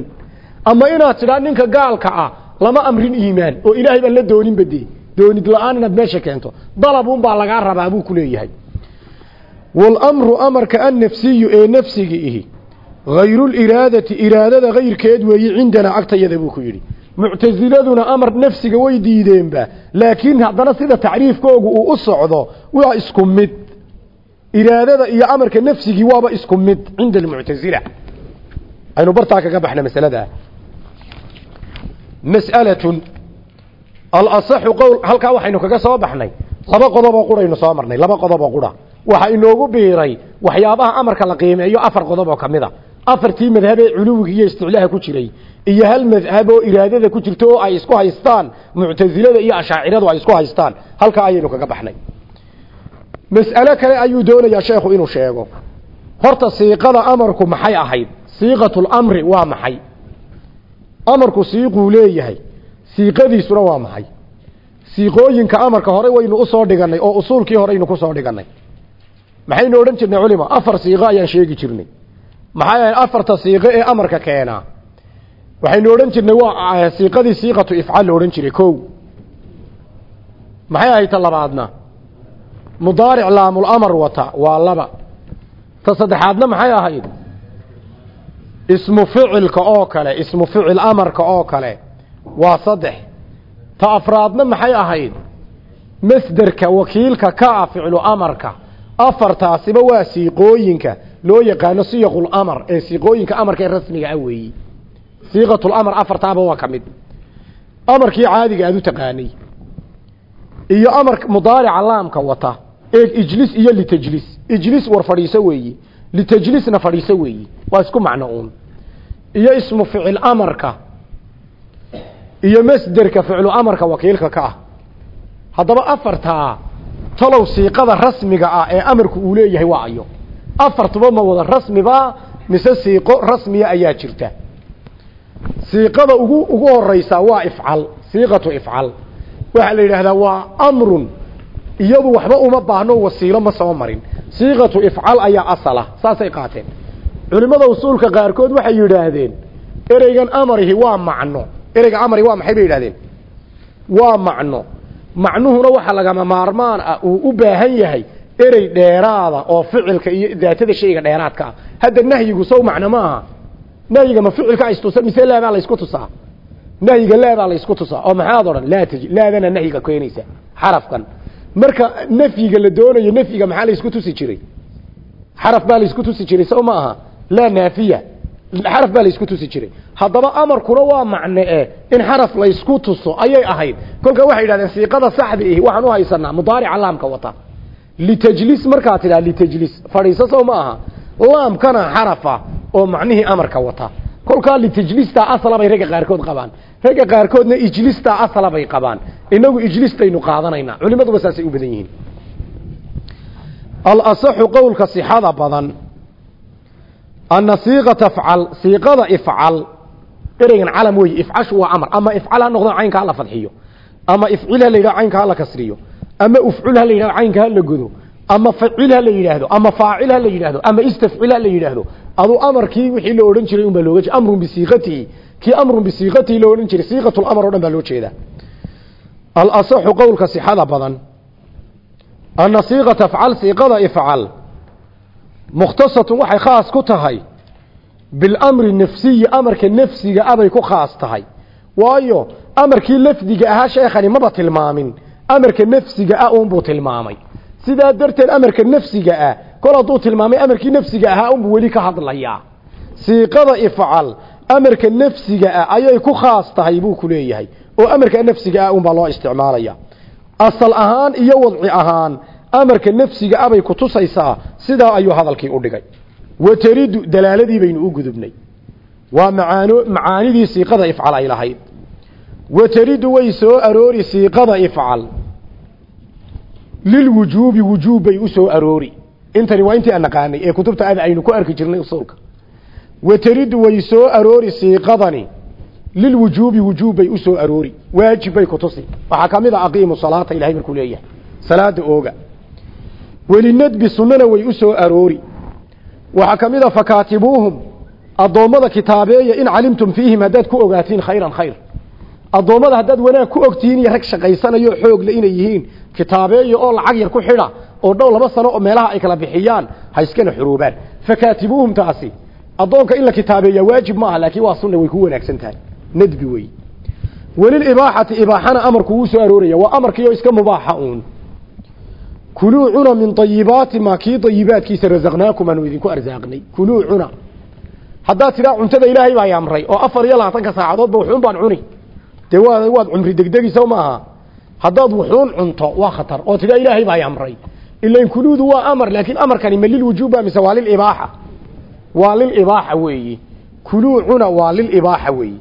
Ama inaad tidhaa ninka gaalka ah lama amrin iimaan oo ilaahay baan la doonin bade doonid la'aan inaad meesha keento. Dalabun baa lagaa rabaa buu ku leeyahay. Walamru amarka annafsiyu ee nafsiga ihi. Hayruliraadati iraadada kayrkeed weeye cindanaa agtayada buu ku yidhi. Muctasiladuna amar nafsiga way diideenba laakiin haddana sida tacriifkoogu uu u socdo waa isku mid iraadada iyo amarka nafsigii waaba isku mid cinda almuctasila aynu bartaa kaga baxna masalada. Mas'alatun alasaxu qowl halkaa waxaynu kaga soo baxnay. Laba qodoboo quraynu soo marnay laba qodoboo qura. Waxaa inoogu biiray waxyaabaha amarka la qiimeeyo afar qodob oo ka mid a. Afartii madhab ee culuwiga iyo isticlaaha ku jiray iyo hal madhab oo iraadada ku jirto oo ay isku haystaan muctasilada iyo ashaaciradu ay isku haystaan. Halkaa ayaynu kaga baxnay mas'alo kale ayuu doonayaa sheekhu inuu sheego. Horta siiqada amarku maxay ahayd? Siiqatulamri waa maxay? Amarku siiquu leeyahay. Siiqadiisuna waa maxay? Siiqooyinka amarka hore waynu u soo dhiganay oo usuulkii horeynu ku soo dhiganay maxaynu odhan jirnay culima afar siiqo ayaan sheegi jirnay. Maxay ahayd afarta siiqo ee amarka keenaa waxaynu odhan jirnay waa siiqadii siiqatu ifcaal la odhan jiray ko maxay ahayd ta labaadna mudaaric laamul amar wata waa laba. Ta saddexaadna maxay ahayd? Ismu ficilka oo kale ismu ficil amarka oo kale waa saddex. Ta afraadna maxay ahayd? Masderka wakiilka ka ah ficlu amarka. Afartaasiba waa siiqooyinka loo yaqaano siyaqul amar ee siiqooyinka amarka ee rasmiga ah weeyi. Siiqatul amar afartaaba waa ka mid. Amarkii caadiga aad u taqaanay. Iyo amar mudaarica laamka wata ee ijlis iyo litajlis. Ijlis war fadhiiso weeyi. Litajlisna fadhiiso weeyi. Waa isku macno uun. Iyo ismu ficil amarka. Iyo masderka ficlu amarka wakiilka ka ah. Haddaba afartaa talow siiqada rasmiga ah ee amarku uu leeyahay waa ayo. Afartuba ma wada rasmiba mise siiqo rasmiya ayaa jirta. Siiqada ugu ugu horeysa waa ifcal. Siiqatu ifcal. Waxaa la yidhaahdaa waa amrun iyadu waxba uma baahno wasiilo ma soo marin. Siiqatu ifcal ayaa asala saasay qaateen. Culimada usuulka qaarkood waxay yidhaahdeen ereygan amarihi waa macno. Ereyga amari waa maxay bay yidhahdeen waa macno. Macnuhuna waxa lagama maarmaan ah uu u baahan yahay erey dheeraada oo ficilka iyo daatada shayga dheeraadka ah. Hadda nahyigu sow macno ma aha. Nahyiga ma ficilka istusa mise laabaa la isku tusaa? Nahyiga laabaa la isku tusaa? Oo maxaad odhan laa tj laadana nahyiga keenaysa xarafkan marka nafyiga la doonayo nafyiga maxaa la isku tusi jiray? Xaraf baa la isku tusi jiray sow ma aha. Laa naafiya. Xaraf baa la isku tusi jiray. Haddaba amarkuna waa macne e in xaraf laysku tuso ayay ahayd. Kolka waxay yidhahdeen siiqada saxda ihi waxaan u haysanaa mudaarica laamka wata. Litajlis markaa tidhaha litajlis. Fadhiiso sow ma aha. Laamkana xarafa oo macnihii amarka wata kolkaa litajlistaa asla bay ragga qaarkood qabaan. Ragga qaarkoodna ijlistaa asla bay qabaan. Inagu ijlistaynu qaadanaynaa culimaduba saasay u badan yihiin. Alasaxu qowlka sixada badan ana siiqata afcal siiqada ifcal. Ereygan calam wey ifcashu waa amar. Ama ifcal ha noqdo caynka ha la fadxiyo. Ama ifcil ha la yidhahdo caynka ha la kasriyo. Ama ufcul ha la yidhahdo caynka ha la godo. Ama facil ha la yidhaahdo ama faacil ha la yidhaahdo ama istafcil ha la yidhaahdo aduu amarkii wixii la odhan jiray unbaa looga amrun bisiiqatihi kii amrun bisiiqatihi loo odhan jiray. Siiqatulamar o dhan baa loo jeedaa. Alasaxu qowlka sixada badan. Ana siiqata afcal siiqada ifcal. Mukhtasatun waxay khaas ku tahay. Bilamri nafsiyi amarka nafsiga abay ku khaas tahay. Waayo amarkii lafdiga ahaa sheekhani maba tilmaamin. Amarka nafsiga ah uunbuu tilmaamay. Sidaa darteed amarka nafsiga ah kol hadduu tilmaamay amarkii nafsiga ahaa unbuu weli ka hadlayaa. Siiqada ifcal amarka nafsiga ah ayay ku khaas tahay buu ku leeyahay oo amarka nafsiga ah unbaa loo isticmaalaya. Asal ahaan iyo wadci ahaan amarka nafsiga abay ku tusaysaa sidaa ayuu hadalkii u dhigay. Wataridu dalaaladii baynu u gudubnay. Waa macaano macaanidii siiqada ifcal ay lahayd. Wataridu way soo aroori siiqada ifcal. Lilwujuubi wujuub bay u soo aroori intani waa intii aan naqaanay ee kutubta ada aynu ku arki jirnay usuulka wataridu way soo aroori siiqadani lilwujuubi wujuub bay u soo aroori. Waajib bay ku tusi. Waxaa ka mid a aqiimu salaata ilahay markuu leeyahay. Salaada ooga. Welinadbi sunnana way u soo aroori. Waxaa ka mid a fakaatibuuhum addoommada kitaabeeya in calimtum fiihim haddaad ku ogaatiin khayran khayr. Addoommada haddaad wanaag ku ogtihiin iyo rag shaqaysanayo xoogle inay yihiin kitaabeeya oo lacag yar ku xidha oo dhow laba sano oo meelaha ay kala bixiyaan ha iskana xuruubaan. Fakaatibuuhum taasi. Addoonka in la kitaabeeya waajib maaha laakiin waa sunna way ku wanaagsan tahay. Nadbi wey welilibaaxati ibaaxana amarku wuu soo arooraya. Waa amarkiioo iska mubaaxa uun. Kuluu cuna min ayibaati maa kii ayibaadkiisa razaqnaakum aanu idinku arsaaqnay. Kuluu cuna haddaad tidhaa cuntada ilaahay baa amray oo afar iyo labaatanka saacadoodba wuxuun baan cuni. Dee waa waad cumri degdegisa maaha. Haddaad wuxuun cunto waa khatar. Oo tidhaa ilaahay baa amray waa amar laakiin amarkani ma lilwujuuba mise waa lilibaaxa waa lilibaaxa weeyi kuluu cuna waa lilibaaxa weeyi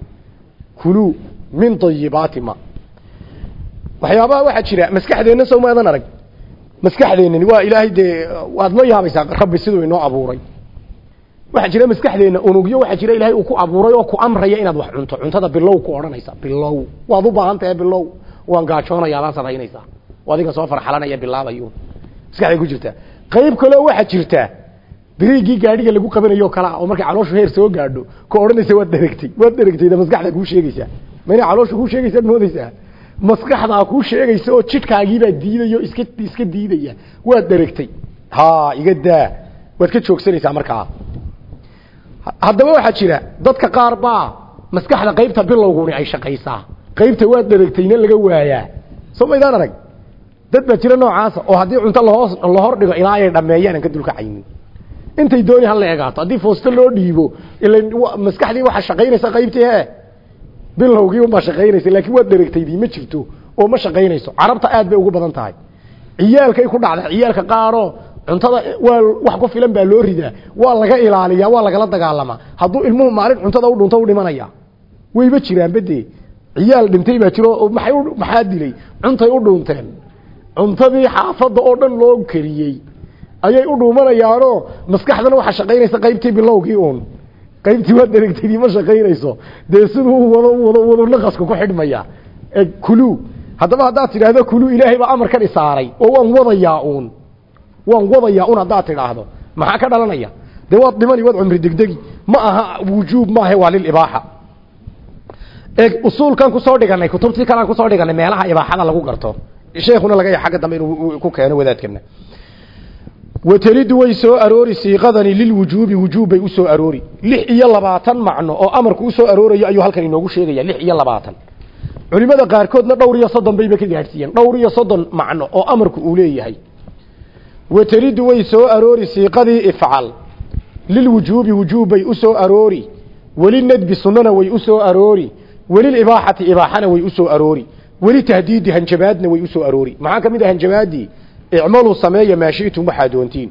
kuluu min ayibaati ma waxyaabaha waxaa jira maskaxdeenna sow maadan arag maskaxdeennani waa ilaahay dee waad ma yaabaysaa rabbi siduu inoo abuuray waxaa jira maskaxdeenna unugyo waxaa jira ilaahay uu ku abuuray oo ku amraya inaad wax cunto cuntada bilow ku odhanaysa bilow waad u baahan tahay bilow waan gaajoonayaa baa sadaynaysaa adiga soo farxalanaya bilaabayo maskaxday ku jirtaa qayb kaleo waxaa jirta biriigii gaadhiga lagu qabanayo kala oo markay calooshu heer soo gaadho ka odhanaysa waad dheragtay waad dheragtayda maskaxda kuu sheegaysaa ma inay caloosha kuu sheegaysaad moodaysaa maskaxdaa kuu sheegaysa oo jidhkaagiibaa diidayo iska iska diidaya waad dheragtay ha iga daa. Waad ka joogsanaysaa markaa. Haddaba waxaa jira dadka qaar baa maskaxda qaybta bilowguni ay shaqaysaa. Qaybta waad dheragtayna laga waayaa. Soo maydaan arag dad baa jira noocaasa oo haddii cunto lahoos la hor dhigo ilaa ay dhammeeyaan aan ka dulkacaynin intay dooni ha la egaato haddii foosto loo dhiibo ila maskaxdii waxaa shaqaynaysa qaybtii he bilowgii unbaa shaqaynaysa laakiin waad dheregtaydii ma jirto oo ma shaqaynayso. Carabta aad bay ugu badan tahay. Ciyaalkay ku dhacda ciyaalka qaaroo cuntada waa wax ku filan baa loo ridaa. Waa laga ilaaliyaa waa lagala dagaalamaa hadduu ilmuhu maalin cuntada u dhunto u dhimanaya. Wayba jiraan bade ciyaal dhintay baa jiro maxay maxaa dilay? Cuntay u dhuunteen cuntadii xaafadda oo dhan loo kariyey. Ayay u dhuumanayaanoo maskaxdana waxaa shaqaynaysa qaybtii bilowgii uun. Qaybtii waad dheregtadii ma shaqaynayso. Dee siduu wado wado wado naqaska ku xidhmaya. Kulu. Haddaba haddaad tidhaahdo kulu ilaahay baa amarkan isaaray oo waan wadayaa uun. Waan wadayaa un haddaad tidhaahdo. Maxaa ka dhalanaya? Dee waad dhimani waad cumri degdegi. Ma aha wujuub maaha waa lilibaaxa eeg usuulkan ku soo dhiganay kutubtii kalaan ku soo dhiganay meelaha ibaaxada lagu garto sheekuna laga ya xagga dambe inuu ku keeno wadaadkana watelidu way soo aroori siiqadani lilwujuubi wujuub bay u soo aroori. Lix iyo labaatan macno oo amarku u soo aroorayo ayuu halkan inoogu sheegaya lix iyo labaatan. Culimada qaarkoodna dhowr iyo soddon bayba ka gaadhsiiyeen dhowr iyo soddon macno oo amarku uu leeyahay. Watelidu way soo aroori siiqadii ifcal. Lilwujuubi wujuub bay u soo aroori. Welinadbi sunnana way u soo aroori. Welilibaaxati ibaaxana way u soo aroori weli tahdiidi hanjabaadna way u soo aroori. Maxaa ka mid ah hanjabaadii icmaluu sameeya maa shi'tum waxaa doontiin.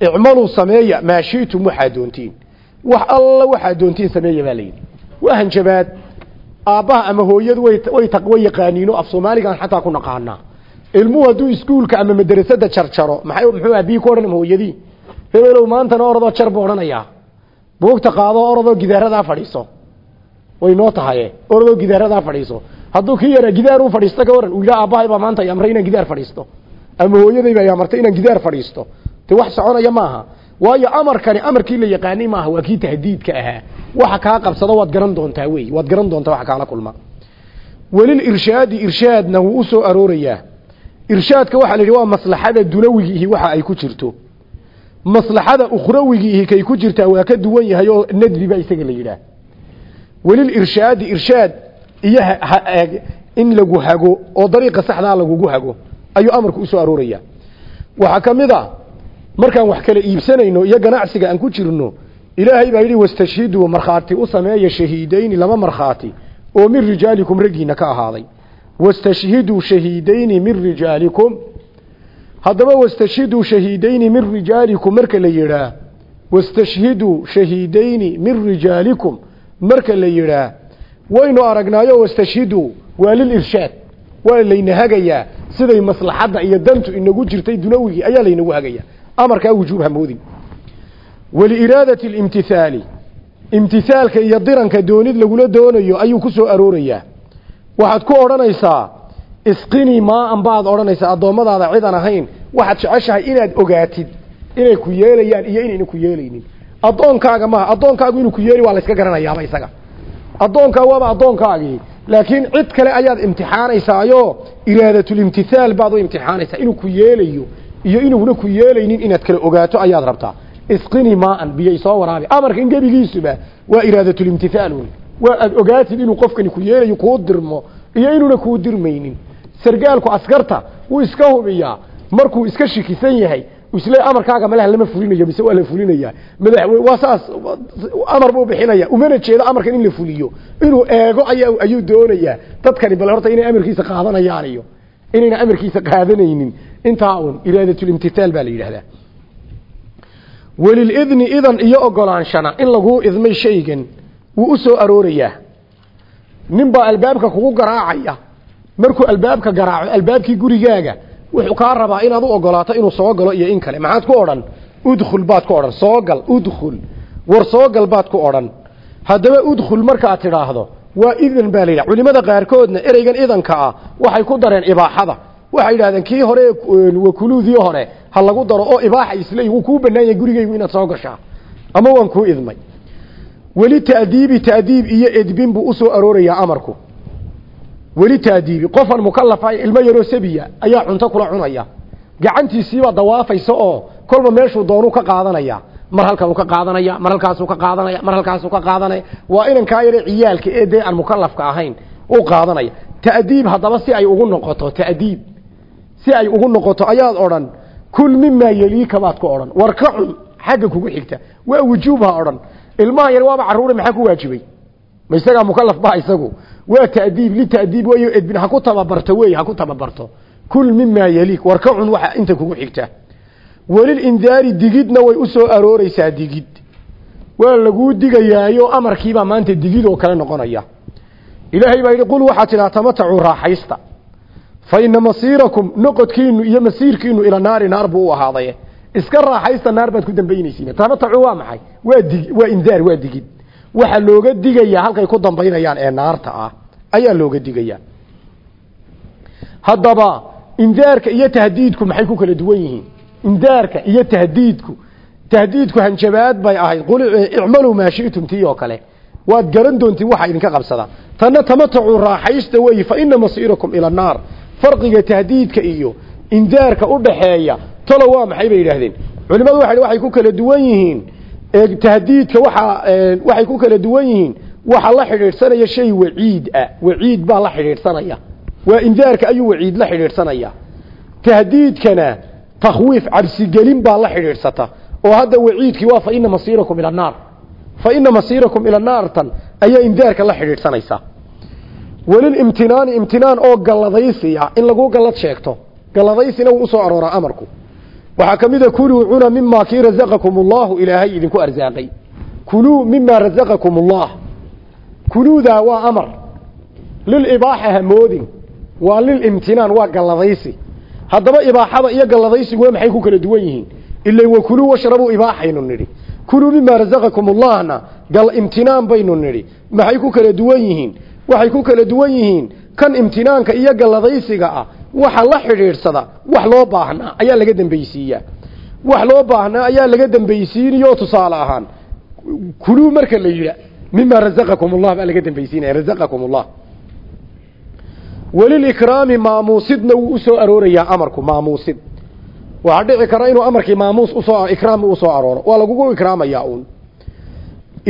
Icmaluu sameeya maa shi'tum waxaa doontiin. Wax alla waxaa doontiin sameeya baa layidhi waa hanjabaad. Aabbaha ama hooyadu way way yaqaaniino af soomaaligan xataa ku naqaanaa. Ilmuhu hadduu iskuulka ama madrasada jarjaro maxay muxuu abii ku odhan hooyadii? Hebelow maantana orodoo jar buu odhanayaa. Buugta qaado orodoo gidaaradaa fadhiiso. Way noo tahaye. Orodoo gidaaradaa fadhiiso hadduu kii yara gidaar u fadhiisto ka waran uu aabbahay baa maanta amray inaan gidaar fadhiisto. Ama hooyaday baa amartay inaan gidaar fadhiisto. Te wax soconaya maaha. Waayo amarkani amarkii la yaqaanay maaha waa kii tahdiidka ahaa. Waxa kaa qabsado waad garan doontaa wey. Waad garan doontaa waxa kaala kulma. Welil irshaadi irshaadna wuu u soo aroorayaa irshaadka waxaa la yidhi waa maslaxada dunawigiihi waxa ay ku jirto. Maslaxada ukhrawigiihi kay ku jirtaa waa ka duwan yahay oo nadbi baa isaga la yidhaah. Welil irshaadi irshaad iyo in lagu hago oo dariiqa saxdaa lagugu hago ayuu amarku u soo arooraya waxaa ka mid markaan wax kala iibsanayno iyo ganacsiga aan ku jirno ilaahay baa yidhi wastashhiduu markhaati u sameeya shahiidayni laba markhaati oo min rijaalikum raggiina ka ahaaday. Wastashhiduu shahiidayni min rijaalikum. Haddaba wastashhiduu shahiidayni min rijaalikum marka la yidhaah. Wastashhiduu shahiidayni min rijaalikum marka la yidhaah waynu aragnaayo wastashhiduu waa lilirshaad waa layna hagayaa. Siday maslaxadda iyo dantu inagu jirtay dunawigii ayaa laynagu hagayaa. Amarkaa wujuub hamoodin waliiraadati alimtihaali imtihaalka iyo diranka doonid lagula doonayo ayuu ku soo aroorayaa waxaad ku odhanaysaa isqinii maaan baad odhanaysaa addoommadaada cidan ahayn. Waxaad jeceshahay inaad ogaatid inay ku yeelayaan iyo inayna ku yeelaynin. Addoonkaaga maaha addoonkaagu inuu ku yeeli waa layska garanayaaba isaga addoonkaa waaba addoonkaagii. Laakiin cid kale ayaad imtixaanaysaayo iraadatulimtihaal baad u imtixaanaysaa. Inuu ku yeelayo iyo inuuna ku yeelaynin inaad kala ogaato ayaad rabtaa. Isqini maaan biyay soo waraabi. Amarkan gebigiisuba waa iraadatulimtihaalun waa aad ogaatid inuu qofkani ku yeelayo kuu dirmo iyo inuuna kuu dirmaynin. Sargaalku askarta wuu iska hubiyaa. Markuu iska shikisan yahay isle amarkaaga malaha lama fulinayo mise waa la fulinaya. Madaxweyne waa saas amar buu bixinaya. Umana jeedo amarkan in la fuliyo inuu eego ayaa ayuu doonayaa dadkani bal horta inay amarkiisa qaadanayaan iyo inayna amarkiisa qaadanaynin. Intaa un iraadatulimtitaal baa la yidhahdaa welilidni idan iyo ogolaanshana in laguu idmay shaygan wuu u soo aroorayaa nin baa albaabka kugu garaacaya. Markuu albaabka garaaco albaabkii gurigaaga wuxuu kaa rabaa inaad u ogolaato inuu soo galo iyo in kale. Maxaad ku odhan udkhul baad ku odhan. Soogal udkhul. War soogal baad ku odhan. Haddaba udkhul markaad tidhaahdo waa idan baa la yidhaha. Culimada qaarkoodna ereygan idanka ah waxay ku dareen ibaaxada waxay yidhahdeen kii hore wakuluudii hore ha lagu daro oo ibaaxa isle wuu kuu bannaan yahay gurigaygu inaad soo gashaa. Ama waan kuu idmay. Weli ta'diibi ta'diib iyo edbin buu u soo aroorayaa amarku weli taadiibi qofan mukalafa ilmo yaroo sabiya ayaa cunto kula cunaya. Gacantiisiibaa dawaafaysa oo kolba meeshuu doonuu ka qaadanaya. Mar halkanuu ka qaadanaya mar halkaasuu ka qaadanaya mar halkaasuu ka qaadanaya. Waa inankaa yare ciyaalka ee dee aan mukalafka ahayn u qaadanaya. Ta'diib haddaba si ay ugu noqoto ta'diib si ay ugu noqoto ayaad odhan kul mimaa yeliika baad ku odhan. War ka cun xagga kugu xigta. Waa wujuubha odhan. Ilmaha yar waaba carruure maxaa ku waajibay ma isagaa mukalaf baha isagu? Waa ta'diib lita'diib weyo edbin ha ku tababarto wey ha ku tababarto. Kul mimaa yeliik war ka cun waxa inta kugu xigta. Welilindaari digidna way u soo arooreysaa digid. Waa laguu digayaayo amarkiibaa maanta digid oo kale noqonaya. Ilaahay baa yidhi qul waxaa tidhaha tamatacuu raaxaysta. Fa ina masiirakum noqodkiinu iyo masiirkiinu ila naari naar buu ahaaday. Iska raaxaysta naar baad ku dambaynaysiin. Tamatacu waa maxay? Waa dig waa indaar waa digid waxa looga digayaa halkay ku dambaynayaan ee naarta ah ayaa looga digayaa. Haddaba indaarka iyo tahdiidku maxay ku kala duwan yihiin? Indaarka iyo tahdiidku. Tahdiidku hanjabaad bay ahayd. Qul icmaluu maa shi'tum tii oo kale. Waad garan doontiin waxa idinka qabsada. Tanna tamatacu raaxaysta weeye fa ina masiirakum ila annaar farqiga tahdiidka iyo indaarka u dhaxeeya talo waa maxay bay yidhaahdeen? Culimadu waxa waxay ku kala duwan yihiin tahdiidka waxa waxay ku kala duwan yihiin waxa la xidhiidhsanaya shay waciid ah. Waciid baa la xidhiidhsanaya. Waa indaarka ayuu waciid la xidhiidhsanaya. Tahdiidkana takhwiif cabsigelin baa la xidhiidhsata. Oo hadda waciidkii waa fa ina masiirakum ila annaar fa ina masiirakum ila naartan ayaa indaarka la xidhiidhsanaysa. Welilimtinaani imtinaan oo galladaysiya. In lagu gallad sheegto. Galladaysina wuu u soo arooraa amarku waxaa ka mid a kuluu cuna mimaa kii razaqakum ullahu ilaahay idinku arsaaqay. Kuluu mimaa razaqakum ullah kuluudaa waa amar. Lilibaaxa hamoodin waa lilimtinaan waa galladaysi. Haddaba ibaaxada iyo galladaysigu maxay ku kala duwan yihiin? Ilan wa kuluu washrabuu ibaaxaynu nidhi. Kuluu mimaa razaqakum ullahna gal imtinaan baynu nidhi. Maxay ku kala duwan yihiin? Waxay ku kala duwan yihiin kan imtinaanka iyo galladaysiga ah waxa la xidhiidhsada wax loo baahnaa ayaa laga dambaysiiyaa. Wax loo baahnaa ayaa laga dambaysiinayo tusaale ahaan kuluu marka la yidha mima razaqakum ullah baa laga dambaysiinaya razaqakum ullah welilikraami maamuusidna wuu u soo aroorayaa amarku maamuusid. Waxaa dhici kara inuu amarkii maamuus u soo ikraam u soo arooro. Waa lagugu ikraamayaa uun.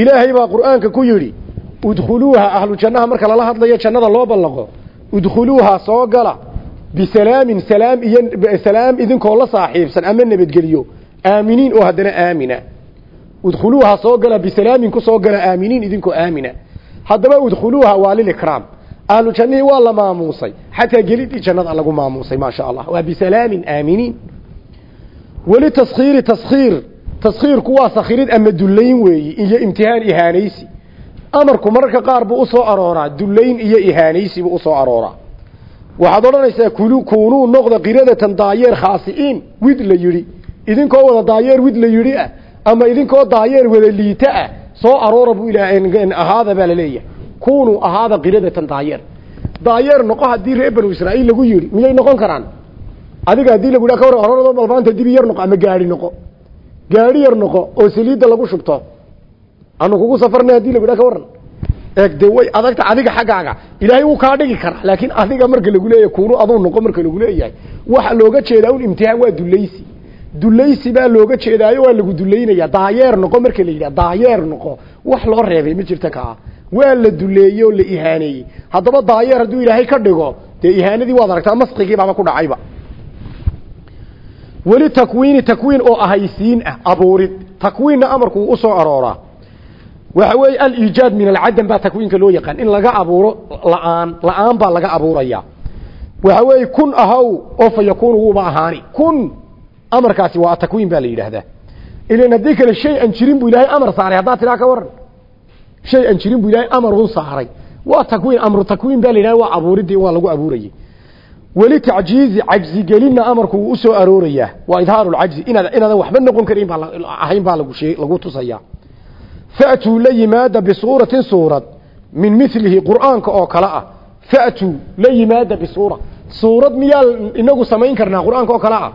Ilaahay baa qur'aanka ku yidhi udkhuluuha ahlu jannaha marka lala hadlayo jannada loo ballaqo udkhuluuha soo gala bisalaamin salaam iyo salaam idinkoo la saaxiibsan ama nabadgeliyo aaminiin oo haddana aamina udkhuluuha soo gala bisalaamin ku soo gala aaminiin idinkoo aamina haddaba udkhuluuha waa lilikraam ahlu jannihii waa la maamuusay xataa gelidii jannada lagu maamuusay maa sha allah waa bisalaamin aaminiin weli taskhiiri taskhiir taskhiirku waa sakhirid ama dullayn weeyi iyo imtihaan ihaanaysi amarku mararka qaar buu u soo arooraa dullayn iyo ihaanaysi buu u soo arooraa waxaad odhanaysaa kulu kuunuu noqda qiradatan daayeer khaasi'iin wid la yidhi. Idinkoo wada daayeer wid la yidhi ah ama idinkoo daayeer wada liita ah soo aroora buu ahaada baa la leeyahay kunuu ahaada qiradatan daayeer. Daayeer noqo haddii reer banu israa'iil lagu yidhi miyay noqon karaan? Adiga haddii lagu yidhaha ka war aroorado balmaanta dibi yar noqo ama gaari noqo? Gaari yar noqo oo saliidda lagu shubto? Anu kugu safarnay haddii lagu yidhaha ka eeg dee way adagta adiga xaggaaga ilaahay wuu kaa dhigi karaa laakiin adiga marka lagu leeyahay kuunu aduu noqo marka lagu leeyahay waxa looga jeedaa un imtixaan waa dulaysi dulaysi baa looga jeedaayo waa lagu dulaynaya daayeer noqo marka la yidhaha daayeer noqo. Wax loo reebay ma jirta kaa. Waa la duleeyey oo la ihaaneeyey haddaba daayeer hadduu ilaahay ka dhigo dee ihaanadii waad aragtaa masqigii baaba ku dhacayba. Weli takwiini takwiin oo ahaysiin ah abuurid. Takwiinna amarku wuu u soo arooraa waxa weeye aliijaad min alcadam baa takwiinka loo yaqaan. In laga abuuro la'aan la'aan baa laga abuuraya. Waxa weeye kun ahaw oo fa yakuunu wuuba ahaani. Kun amarkaasi waa takwiin baa la yidhaahdaa. Ilan haddii kale shay aan jirin buu ilaahay amar saaray haddaad tidhaha ka waran shay aan jirin buu ilaahay amar u saaray. Waa takwiin amru takwiin baa la yidhahda waa abuuridii waa lagu abuurayay. Weli tacjiizi cajzigelinna amarku wuu u soo aroorayaa waa idhaaru lcajzi inaad inaadan waxba noqon karin baa ahayn baa lagu shee lagu tusaya fa'tuu la yimaada bisuuratin suurad min milihi qur'aanka oo kale ah. Fa'tuu la yimaada bisuura. Suurad miyaa inagu samayn karnaa qur'aanka oo kale ah?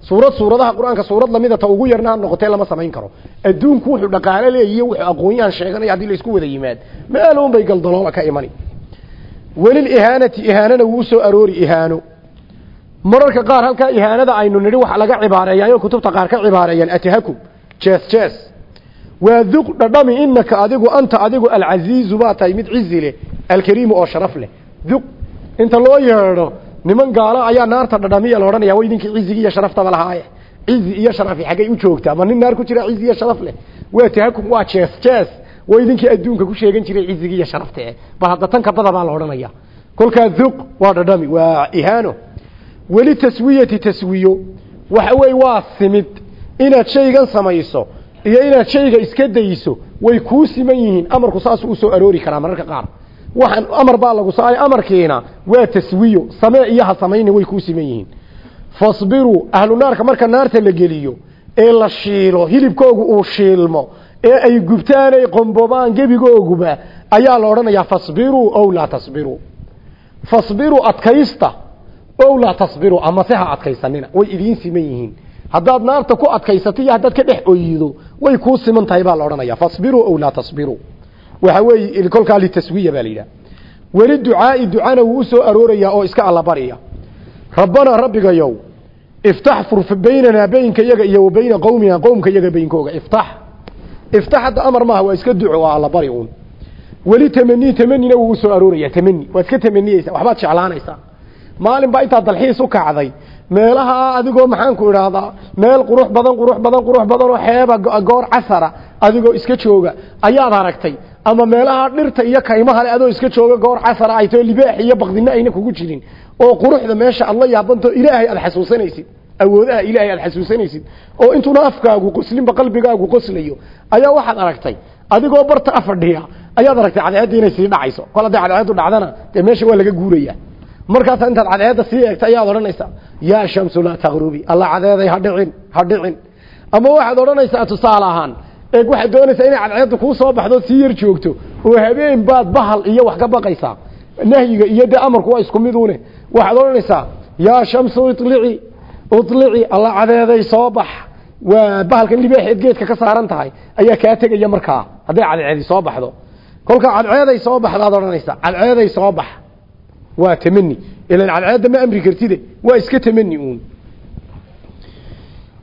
Suurad suuradaha qur'aanka suurad lamida ta ugu yarna ha noqotee lama samayn karo. Adduunku wuxuu dhaqaalo leeyihiy wuxuu aqoon-yahan sheeganaya haddii la isku wada yimaad. Meelun bay galdaloola ka imani. Welilihaanati ihaanana wuu u soo aroori ihaano. Mararka qaar halkaa ihaanada aynu nidhi waxa laga kutubta qaar ka cibaareeyaan waa duq dhadhami inaka adigu anta adigu alcasiizu baa tahay mid cizi leh alkariimu oo sharaf leh. Duq inta loo yeedho niman gaalo ayaa naarta dhadhamiya la odhanaya way idinkii cizigi iyo sharaftaba lahaaye. Cizi iyo sharafi xaggay u joogtaa ma nin naar ku jira cizi iyo sharaf leh. Waa tahakum waa jees jees. Way idinkii adduunka ku sheegan jiray cizigi iyo sharafta eh bal hadda tan kabada baa la odhanaya kolkaa duq waa dhadhami waa ihaano. Weli taswiyati taswiyo. Waxa weeye waa simid. Inaad shaygan samayso iyo inaad shayga iska dayso way kuu siman yihiin. Amarku saasuu u soo aroori karaa mararka qaar. Waxaan amar baa lagu saaray amarkiina waa taswiyo. Samee iyo ha samayni way kuu siman yihiin. Fasbiruu ahlu naarka marka naarta la geliyo ee la shiilo hilibkoogu uu shiilmo ee ay gubtaan ay qombobaan gebigooguba ayaa la odhanayaa fasbiruu ow laa tasbiruu fasbiruu adkaysta ow laa tasbiruu amase ha adkaysanina way idiin siman yihiin haddaad naarta ku adkaysato iyo haddaad ka dhex oyido way kuu siman tahay baa la odhanaya fasbiruu ow laa tasbiruu waxa weeye kolkaa litaswiya baa la yidhaha. Weli ducaai ducana wuu u soo aroorayaa oo iska allabariya. Rabbanaa rabbigayow iftax fur baynanaa beynka yaga iyo bayna qowmina qowmka yaga beynkooga. Iftax. Iftax hadda amar maaha waa iska duco waa allabari uun. Weli tamani tamanina wuu u soo aroorayaa tamani waad iska tamaniyeysaa waxbaad jeclaanaysaa. Maalin baa intaad dalxiis u kacday meelaha adigoo maxaanku idhaahdaa? Meel qurux badan qurux badan qurux badan oo xeeba goor casara adigoo iska jooga. Ayaad aragtay? Ama meelaha dhirta iyo kaymaha le adoo iska jooga goor casara ay too libaax iyo baqdina ayna kugu jirin. Oo quruxda meesha aad yaabanto ilaahay aad xasuusanaysid awoodaha ilaahay aad xasuusanaysid oo intuuna afkaagu qoslinba qalbigaagu qoslayo ayaa waxaad aragtay? Adigoo barta afadhiya ayaad aragtay cadceedda inay sii dhacayso. Kol hadday cadceeddu dhacdana dee meesha waa laga guuraya markaasa intaad cadceedda sii eegta ayaad odhanaysaa yaa shamsu laa taqrubi alla cadeeday ha dhicin ha dhicin. Ama waxaad odhanaysaa tusaale ahaan eeg waxaad doonaysaa inay cadceedda kuu soo baxdo sii yar joogto oo habeen baad bahal iyo wax ka baqaysaa nahyiga iyo dee amarku waa isku midune waxaad odhanaysaa yaa shamsu ilici ilici alla cadeeday soo bax waa bahalkan libaaxeed geedka ka saaran tahay ayaa kaa tegaya markaa hadday cadceedi soo baxdo. Kolkaa cadceeday soo baxdaad odhanaysaa cadceeday soo bax waa tamani ilan cadceedda ma amri kartide. Waa iska tamani uun.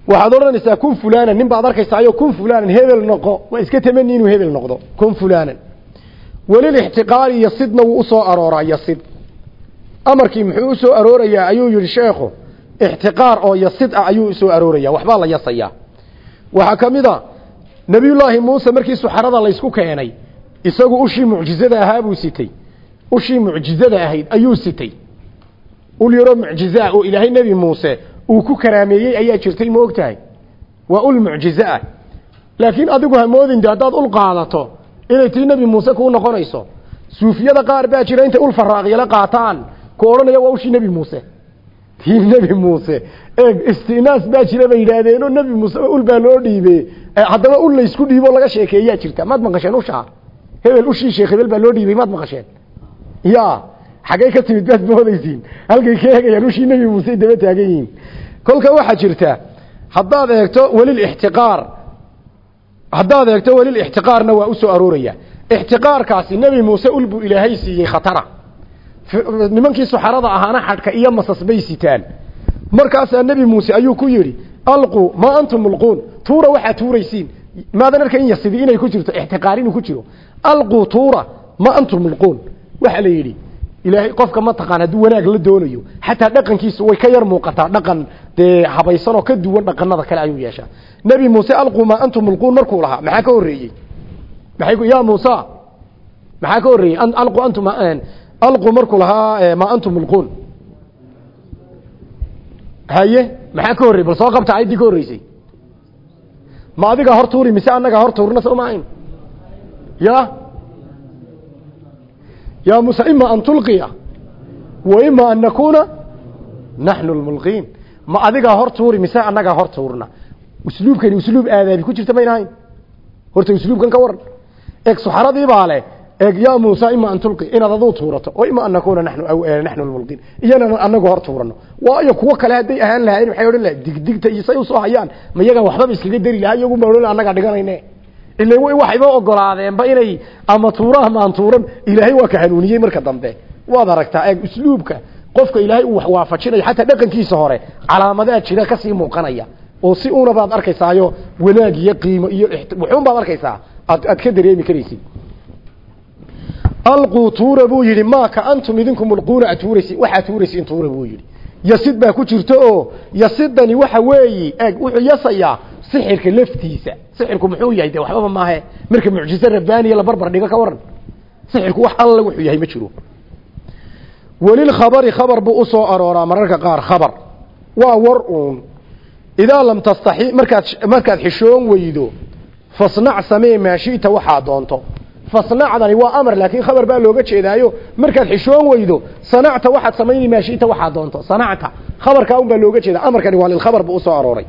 Waxaad odhanaysaa kun fulanan nin baad arkaysaayo kun fulanan hebel noqo. Waa iska tamani inuu hebel noqdo. Kun fulanan welilixtiqaali yasidna wuu u soo arooraa yasid. Amarkii muxuu u soo aroorayaa ayuu yihi sheekhu ixtiqaar oo yasid ah ayuu u soo arooraya waxbaa la yasayaa. Waxaa ka mid a nabiyullaahi muuse markii suxarada laysku keenay isagu ushii mucjizada ahaa buu sitay ushii mucjizada ahayd ayuu sitay. Ul yaroo mucjizaah oo ilaahay nebi muuse uu ku karaameeyey ayaa jirtay ma og tahay waa ul mucjize ah laakiin adigu ha moodin de haddaad ul qaadato inay tii nebi muuse kuu noqonayso suufiyada qaar baa jira intay ul faraaqyala qaataan ku odhanaya waa ushii nebi muuse. Tii nebi muuse. Eeg istinaas baa jira bay yidhaahdeenoo nebi muuse ul baa loo dhiibe haddaba ul laysku dhiibo laga sheekeeyaa jirta. Maad maqasheen ushaa? Hebel ushii sheekh hebel baa ya xaggay ka timid baad moodaysiin halkay ka eegayaan ushii nebi muuse daba taagan yihiin kolka waxaa jirta haddaad eegto welilixtiqaar haddaad eegto welilixtiqaarna waa u soo arooraya. Ixtiqaarkaasi muuse ul ilaahay siiyey khatara. Nimankii suxarada ahaana xadhka iyo masas sitaan. Markaasaa nebi muuse ayuu ku yidhi alquu maa antum mulquun? Tuura waxaa tuuraysiin. Maadan arka in yasidi inay ku jirto ixtiqaar inuu ku jiro. Alquu tuura ma antum mulquun waxaa la yidhi ilaahay qofka ma taqaan hadduu wanaag la doonayo. Xataa dhaqankiisu way ka yar muuqataa. Dhaqan dee habaysan oo ka duwan dhaqanada kale ayuu yeeshaa. Nebi muuse alquu maa antum mulquun. Markuu lahaa maxaa ka horreeyey? Maxay ya muusa maxaa ka horreeyey? Alqu antum alqu markuu lahaa maa antum mulquun. Haye maxaa ka horreyey bal soo qabta ayaddii ka horreysay. Ma adigaa hor tuuri mise annagaa hor tuurna soo maahayn? Ya ya muuse ima an tulqiya wa ima an nakuna naxnu lmulqiin ma adigaa hor tuuri mise annagaa hor tuurna usluubkani usluub aadaabi ku jirta mayna hayn horta usluubkan ka waran eeg suxaradii baa leh eeg ya muusa ima an tulqi inaad aduu tuurato oo ima an nakuna nanu naxnu lmulqiin iyana anagu hor tuurano waayo kuwo kale hadday ahaan lahayn waxay odhan laha digdigta iyo say u soo hayaan ma iyagaa waxbaba iskaga dari lahaa iyagu ma odhan annagaa dhiganayne ila waxayba ogolaadeenba inay ama tuura ama tuuran ilaahay waa ka hanuuniyey marka dambe. Waad aragtaa eeg usluubka. Qofka ilaahay uu waafajinayo xataa dhaqankiisa hore calaamadaha jira ka sii muuqanaya. Oo si una baad arkaysaayo wanaag iyo qiimo iyo wuxuun baad arkaysaa. Aad ka dareemi karaysid. Alquu tuura buu yidhi maaka antum idinku mulquuna atuuraysi waxaa tuuraysiin tuura buu yidhi. Yasid baa ku jirta oo yasidani waxa weeyi. Eeg wuxuu yasayaa sixirka laftiisa. Sixirku muxuu yahay de waxbaba maahe. Marka mucjize rabbaaniya la barbar dhigo ka waran sixirku wax alla wuxuu yahay ma jiro. Welilkhabari khabar buu u soo arooraa mararka qaar khabar. Waa war uun. Idaa lam tastaxi markaad markaad xishoon weydo fasnac samee maashita waxaa doonto. Fasnacdani waa amar laakiin khabar baa looga jeedaayo. Markaad xishoon weydo sanacta waxaad samayni maashita waxaa doonto. Sanacta khabarkaa un looga jeeda amarkani waa lilkhabar buu u soo arooray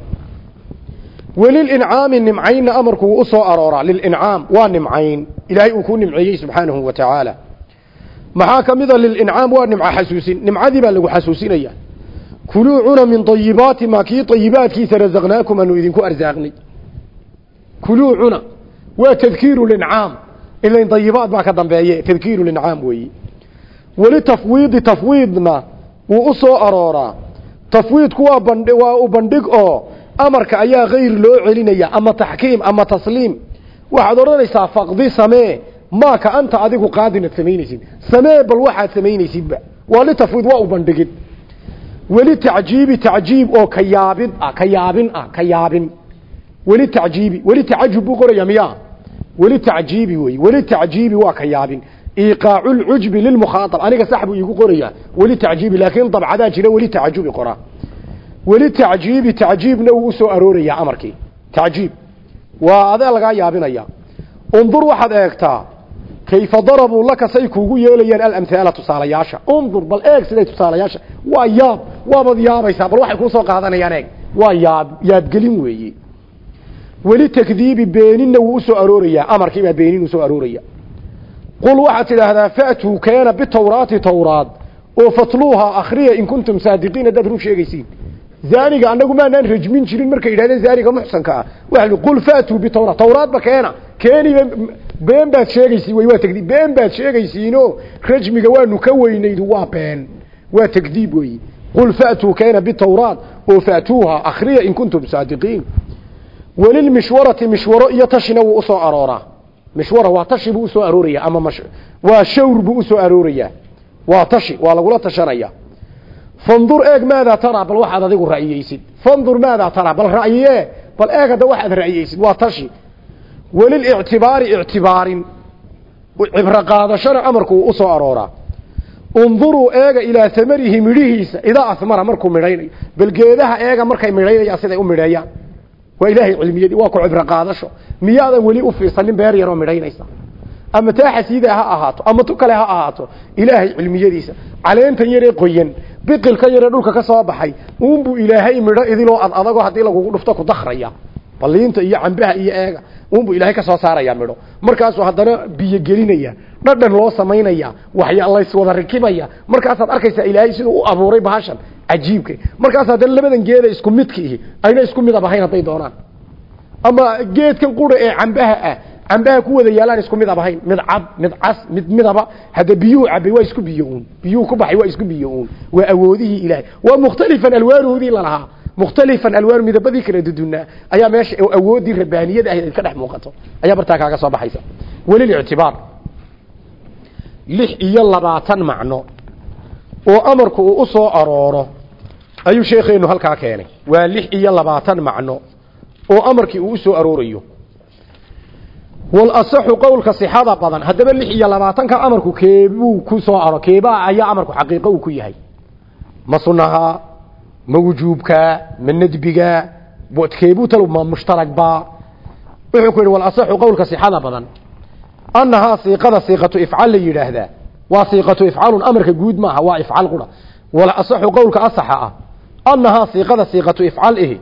welilincaami nimcaynna amarku wuu u soo arooraa. Lilincaam waa nimcayn. Ilaahay uu ku nimceeyey subxaanahu wa tacaala. Maxaa ka mida lilincaam waa nimco xasuusin. Nimcadii baa lagu xasuusinaya kuluu cuna min ayibaati maa kii ayibaadkiisa razaqnaakum aanu idinku arsaaqnay. Kuluu cuna waa tadkiiru lincaam ilain dayibaad baa ka dambeeye. Tadkiiru lincaam weeyi. Weli tafwiidi tafwiidna wuu u soo arooraa. Tafwiidku waa bandh waa u bandhig oo amarka ayaa kayr loo celinaya ama taxkiim ama tasliim. Waxaad odhanaysaa faqdi samee maaka anta adigu qaadinad samaynaysid. Samee bal waxaad samaynaysidba. Waa litafwiid waa u bandhigid. Weli tacjiibi tacjiib oo ka yaabid ah ka yaabin ah ka yaabin. Weli tacjiibi weli tacajub buu qoraya miya? Weli tacjiibi wey weli tacjiibi waa ka yaabin. Iqaacu lcujbi lilmukhaaab aniga sax iigu qorayaa weli tacjiibi laakiin dabcadaa jira weli tacajubi qoraa weli tacjiibi tacjiibna wuu u soo aroorayaa amarkii tacjiib. Waa adee lagaa yaabinaya. Undur waxaad eegtaa kayfa darabuu laka say kuugu yeelayaan alamhaala tusaalayaasha. Undur bal eeg siday tusaalayaasha. Waa yaab waabaad yaabaysaa bal waxay kuusoo qaadanayaan eeg. Waa yaab yaabgelin weeye weli takdiibi beeninna wuu u soo aroorayaa amarkiibaa beenin u soo arooraya. Qul waxaad tidhaahdaa fa'tuu keena bitawraati tawraad oo fatluuha akhriya in kuntum saadiqiin haddaad run sheegaysiin zaaniga annagu maanaan rajmin jirin markay yidhahdeen zaaniga muxsanka ah. Waa qul fa'tuu bitawraat tawraadba keena. Keeniba been baad sheegaysiin way waa tagdiib been baad sheegaysiinoo rajmiga waanu ka weynaydu waa been. Waa tagdiib weeye qul fa'tuu keena bitawraat oo fa'tuuha akhriya in kuntum saadiqiin. Welilmishwarati mishwaro iyo tashina wuu u soo arooraa mishwara waa tashi buu u soo arooraya ama waa shawr buu u soo aroorayaa waa tashi waa lagula tashanaya fandur eeg maadaa taraa bal waxaad adigu ra'yeysid fandur maadaa taraa bal ra'yiye bal eeg hadda waxaad ra'yeysid waa tashi. Welilictibaari ictibaarin. Cibro qaadashana amarku wuu u soo arooraa. Unduruu eega ilaa amarihi midhihiisa idaa asmara markuu midhaynayo. Bal geedaha eega markay midhaynayaan siday u midheeyaan waa ilaahay cilmiyadii waa ku cibro qaadasho. Miyaadan weli u fiirsanin beer yaroo midhaynaysa ama taa xasiida ha ahaato ama tu kale ha ahaato ilaahay cilmiyadiisa caleentan yaree qoyan biqilkan yaree dhulka ka soo baxay uunbuu ilaahay midho idiloo ad adagoo haddii lagugu dhufto ku dakraya baliinta iyo cambaha iyo eega uunbuu ilaahay ka soo saaraya midho. Markaasuu haddana biyo gelinaya dhadhan loo samaynaya waxya layswada rikibaya markaasaad arkaysaa ilaahay siduu u abuuray bahashan cajiibka markaas haddana labadan geeda isku midka ihi ayna isku midab ahayn hadday doonaan. Ama geedkan qura ee cambaha ah cambaha ku wada yaalaan isku midab ahayn mid cad mid cas mid midaba. Hadda biyuhu cabay waa isku biyo uun. Biyuhu ku baxay waa isku biyo uun. Waa awoodihii ilaahay. Waa mukhtalifan alwaanuhudii lalahaa mukhtalifan alwaanu midabadii kala dudunaa ayaa meesha awoodii rabbaaniyada ahayd ay ka dhex muuqato. Ayaa bartaa kaaga soo baxaysa. Welilictibaar lix iyo labaatan macno. Oo amarku uu u soo arooro ayuu sheekheenu halkaa keenay. Waa lix iyo labaatan macno. Oo amarkii uu u soo aroorayo wal asaxu qowlka sixada badan haddaba lix iyo labaatanka amarku keebuu ku soo aro keebaa ayaa amarku xaqiiqo uu ku yahay. Ma sunaha ma wujuubka ma nadbiga keebuu tal ma mushtaragba wuxuu ku yidhi wal asaxu qowlka sixada badan annahaa siiqada siiqatu ifcal la yidhaahdaa waa siiqatu ifcalun amarka guud maaha waa ifcal qura. Wal asaxu qowlka asaxa ah annahaa siiqada siiqatu ifcal ihi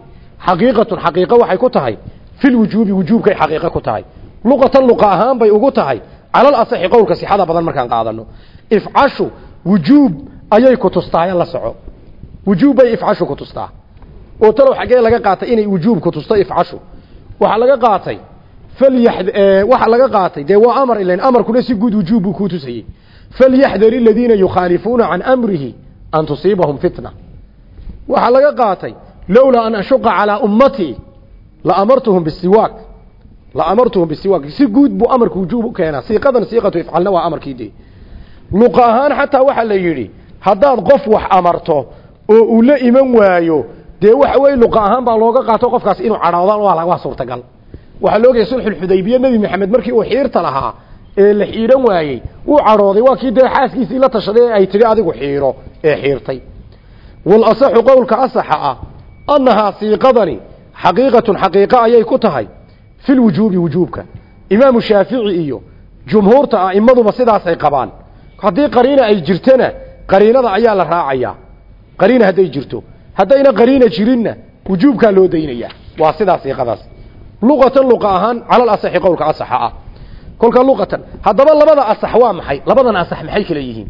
xaqiiqatun xaqiiqo waxay ku tahay fi lwujuubi wujuubkay xaqiiqo ku tahay luqatan luqa ahaan bay ugu tahay. Calal asaxi qowlka sixada badan markaan qaadano. Ifcashu wujuub ayay ku tustaa la soco. Wujuub bay ifcashu ku tustaa. Oo talow xaggee laga qaatay inay wujuub ku tusto ifcashu. Waxaa laga qaatay waxaa laga qaatay dee waa amar ilan amarkuna si guud wujuub buu ku tusayey. Falyaxdar aladiina yukhaalifuuna can amrihi an tusiibahum fitna. Waxaa laga qaatay lowlaa an ashuqa calaa ummatii la amartuhum bisiwaak la amartuhum bisiwaak. Si guud buu amarku wujuub u keenaa. Siiqadan siiqatu ifcalna waa amarkii dee luqa ahaan xataa waxaa la yidhi haddaad qof wax amarto oo uu la iman waayo dee waxa weye luqa ahaan baa looga qaato qofkaas inuu cadhoodan waa suurtagal. Waxaa la sulxulxudaybiya nebi maxamed markii uu xiirta lahaa ee la xiidhan waayey wuu cadhooday waa kii dee xaaskiisii la tashaday ee ay tidhi adigu xiiro ee xiirtay. Walasaxu qowlka asaxa ah annahaa siiqadani xaqiiqatun xaqiiqo ayay ku tahay fi lwujuubi wujuubka imaamu shaafici iyo jumhuurta a'immaduba sidaasay qabaan haddii qariina ay jirtona qariinada ayaa la raacayaa qariina hadday jirto haddayna qariina jirinna wujuubkaa loo daynayaa waa sidaas siiqadaas luqatan luqa ahaan cala alasaxi qowlka asaxa ah kolka luqatan haddaba labada asax waa maxay labadan asax maxay kala yihiin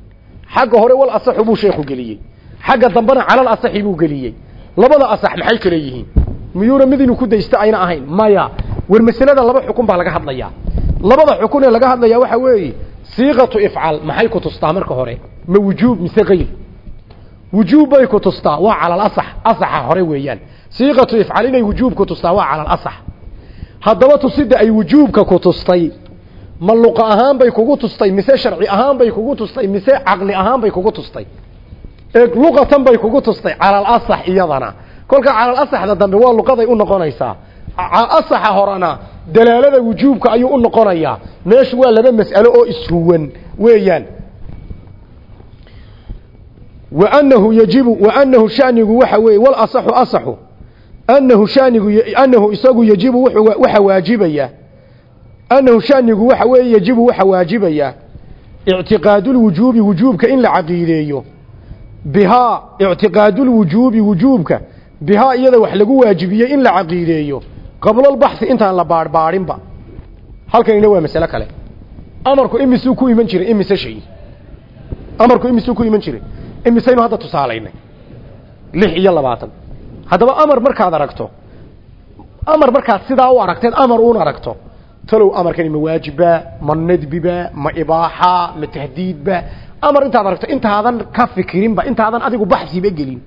xagga hore wal asaxu buu sheekhu geliyey xagga dambena calal asaxi buu geliyey labada asax maxay kala yihiin miyuuna mid inuu war masalada laba xukun baa laga hadlayaa labada xukun ee laga hadlayaa waxa weeye siiqatu ifcal maxay ku tustaa marka hore? Ma wujuub mise kayr wujuub bay ku tustaa waa calal asax asaxa hore weeyaan. Siiqatu ifcal inay wujuub ku tustaa waa calal asax. Haddaba tusida ay wujuubka ku tustay ma luqa ahaan bay kugu tustay mise sharci ahaan bay kugu tustay mise caqli ahaan bay kugu tustay. Eeg luqatan bay kugu tustay calal asax iyadana. Kolka calal asaxda dambe waa luqaday u noqonaysaa asaxa horena dalaalada wujuubka ayuu u noqonayaa meeshu waa laba mas'alo oo ishuwan weeyaan. Wa annahu yajibu wa annahu shanigu waxa weeye wal asaxu annahu shanigu annahu isagu yajibu waxa waajibaya. Annahu shanigu waxa weeye yajibu waxa waajibaya. Ictiqaadulwujuubi wujuubka in la caqiideeyo. Bihaa ictiqaadulwujuubi wujuubka. Bihaa iyada wax lagu waajibiyey in la caqiideeyo qablalbaxi intaan la baadhbaadhinba halkanina waa masale kale. Amarku imisuu ku iman jiray imise shay? Amarku imisuu ku iman jiray imisaynu hadda tusaalaynay. Lix iyo labaatan. Haddaba amar markaad aragto amar markaad sidaa u aragteed amar uun aragto talow amarkani ma waajibba ma nadbiba ma ibaaxa ma tahdiidba. Amar intaad aragto intaadan ka fikirinba intaadan adigu baxsiba gelin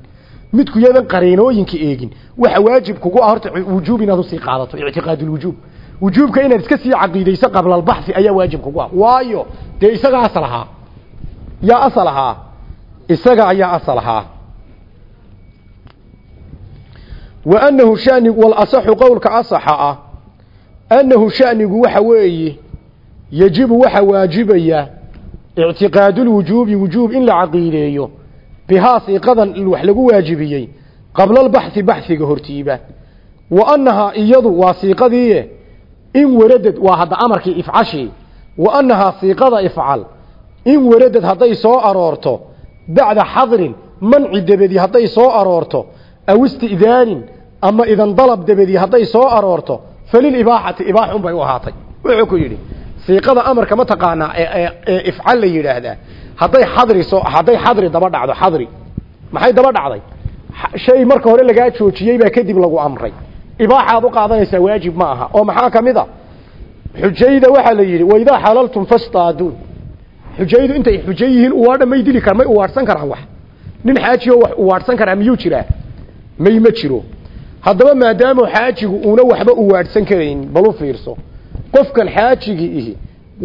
midku yadan qariinooyinka eegin. Waxa waajib kugu ah horta wujuub inaad u sii qaadato ictiqaadulwujuub wujuubka inaad iska sii caqiidayso qabla albaxsi ayaa waajib kugu ah. Waayo dee isaga asal ahaa? Yaa isaga ayaa asal ahaa. Wa annahu shanigu walasaxu qowlka asaxa ah annahu shanigu waxa weeye yajibu waxa waajibaya ictiqaadulwujuubi wujuub in la caqiideeyo bihaa siiqadan wax lagu waajibiyey qabla albaxhi baxiga hortiiba. Wa annahaa iyadu waa siiqadiie in waradad waa hadda amarkii ifcashii wa annahaa siiqada ifcal in waradad hadday soo aroorto bacda xadrin manci dabadi hadday soo aroorto aw istidaanin ama idan dalab dabadi hadday soo aroorto falilibaaxati ibaaxun bay u ahaatay. Wuxuu ku yidhi siiqada amarka ma taqaanaa ee ifcal la yidhaahdaa hadday xadri soo hadday xadri daba dhacdo xadri. Maxay daba dhacday? Shay marka hore lagaa joojiyey baa kadib lagu amray. Ibaaxaad u qaadanaysaa waajib ma aha. Oo maxaa ka mid a? Xujayda waxaa la yidhi waidaa xalaltum fastaaduun xujaydu intay xujo yihiin uwaadha may dili kar may uwaadhsan karaan wax. Nin xaajioo wax uwaadhsan karaa miyuu jiraa? May ma jiro. Haddaba maadaama xaajigu uuna waxba uwaadhsan karayn balu fiirso. Qofkan xaajigii ihi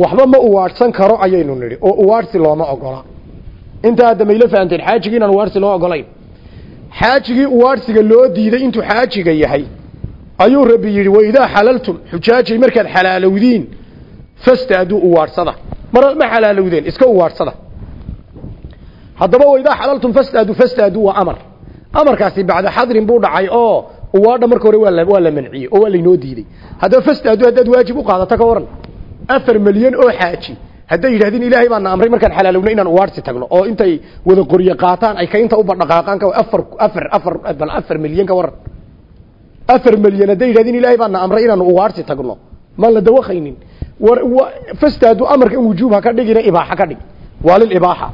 waxba ma uwaadhsan karo ayaynu nidhi oo uwaadhsi looma ogola. Intaa hadda mayla fahanteen xaajigii inaan uwaadhsi loo ogolayn. Xaajigii uwaadhsiga loo diiday intuu xaajiga yahay ayuu rabbi yidhi waidaa xalaltum xujaajay markaad xalaalowdiin fastaaduu uwaadhsada mar ma xalaalowdeen iska uwaadhsada haddaba waidaa xalaltum fastaaduu fastaaduu waa amar. Amarkaasi bacda xadrin buu dhacay oo uwaadha marka hore waa la manciyey oo waa laynoo diiday. Haddaba fastaadu haddaad waajib u qaadato ka waran afar milyan oo xaaji. Hadday yidhahdeen ilaahay baana amray markaan xalaalowno inaan uwaadhsi tagno. Oo intay wada qoryo qaataan ay kaynta u badhaqaaqaan ka afar afar afar bal afar milyan ka waran afar milyan hadday yidhahdeen ilaahay baana amray inaanu uwaadhsi tagno. Ma la dawaqaynin fastaadu amarka in wujuub ka dhigina ibaaxa ka dhig. Waa lilibaaxa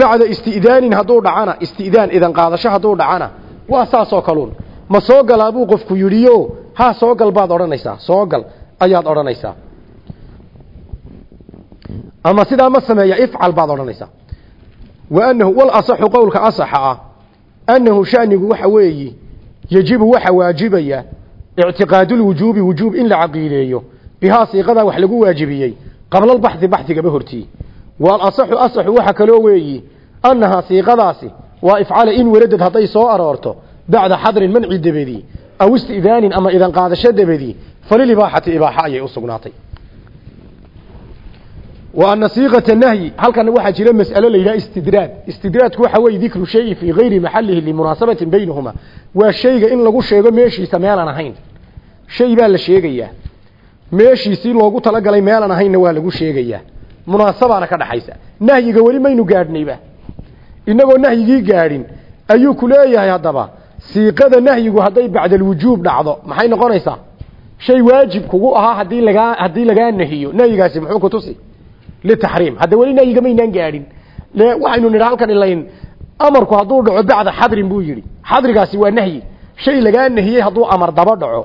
bacda istidaanin hadduu dhacana istidaan idan qaadasho hadduu dhacana waa saasoo kaluun. Ma soo galaa qofku yidhiyo ha soo gal odhanaysaa. Soo gal ayaad odhanaysaa ama sidaa ma sameeya ifcal baad odhanaysaa. Wa anahu wal asaxu qowlka asaxa ah annahu shanigu waxa weeyi yajibu waxa waajibaya ictiqaadulwujuubi wujuub in la caqiideeyo. Bihaa siiqadaa wax lagu waajibiyey qabla albaxdi baxdigaba hortii. Waalasaxu asaxu waxa kaloo weeyi annahaa siiqadaasi waa ifcala in waradad hadday soo aroorto bacda xadrin manci dabadii aw istidaanin ama idan qaadasho falilibaaxati ibaaxa ayay u sugnaatay wa ana siiqata nahyi halkana waxaa jira mas'alo la yidhaha istidraad. Istidraadku waxa weeye dikru shayi fii gayri maxallihi limunaasabatin baynahuma. Waa shayga in lagu sheego meeshiisa meelaan ahayn. Shay baa la sheegayaa. Meeshiisii loogu talagalay meelaan ahaynna waa lagu sheegayaa. Munaasabaana ka dhaxaysa. Nahyiga weli maynu gaadhnayba. Inagoo nahyigii gaadhin ayuu ku leeyahay haddaba siiqada nahyigu hadday bacdalwujuub dhacdo. Maxay noqonaysaa? Shay waajib kugu ahaa haddii lagaa haddii lagaa nahiyo. Nahyigaasi muxuu ku tusi litaxriim hadda weli nahyiga maynaan gaadhin waxaynu nidha halkan ilayn amarku hadduu dhaco bacda xadrin buu yidhi xadrigaasi waa nahyi shay lagaa nahiyey hadduu amar daba dhaco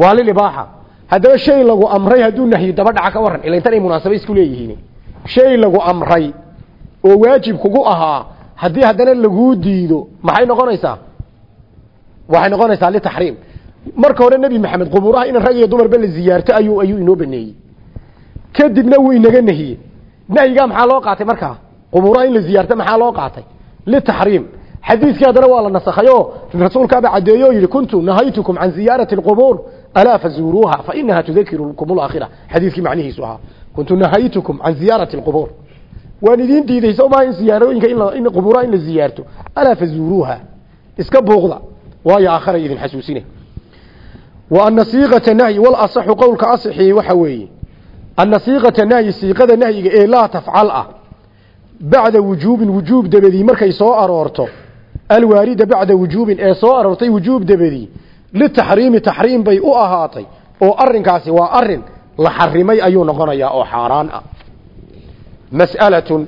waa lilibaaxa haddaba shay lagu amray hadduu nahyi daba dhaca ka waran ilayn tan ay munaasaba isku leeyihiin shay lagu amray oo waajib kugu ahaa haddii haddana laguu diido maxay noqonaysaa waxay noqonaysaa litaxriim marka hore nebi maxamed qubuuraha in rag iyo dumarba la ziyaarto ayuu ayuu inoo baneeyey kadibna wuu inaga nahiyey. Nahyigaa maxaa loo qaatay markaa qubuuraha in la ziyaarto maxaa loo qaatay? Litaxriim xadiiskii haddana waa la nasakhay oo rasuulkaaba caddeeye oo yidhi kuntu nahaytukum can ziyaarati alqubuur alaa fazuuruuha fainaha tudakirukum alaakhira xadiiskii macnihiisu ahaa. Kuntu nahaytukum can ziyaarati alqubuur waan idiin diiday soo in ziyaarooyinka in qubuuraha in la ziyaarto. Alaa fazuuruuha. Iska buuqda. Waayo aakharay idin xasuusine. Wa ana siiqata nahyi walasaxu qowlka asixii waxa weeye ana siiqata nahyi siiqada nahyiga ee laa tafcal ah bacda wujuubin wujuub markay soo aroorto alwaarida bacda wujuubin ee soo aroortay wujuub dabadii litaxriimi taxriim bay u ahaatay oo arinkaasi waa arrin la xarimay ayuu noqonayaa oo xaaraan ah mas'alatun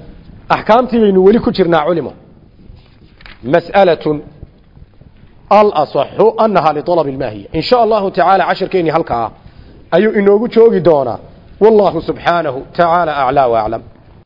axkaamtii baynu weli ku jirnaa culimo mas'alatun alasaxu annahaa lialab ilmaahiya in sha allahu tacaala cashirkeennii halkaa ayuu inoogu joogi doonaa wallahu subxaanahu tacaala aclaa waaclam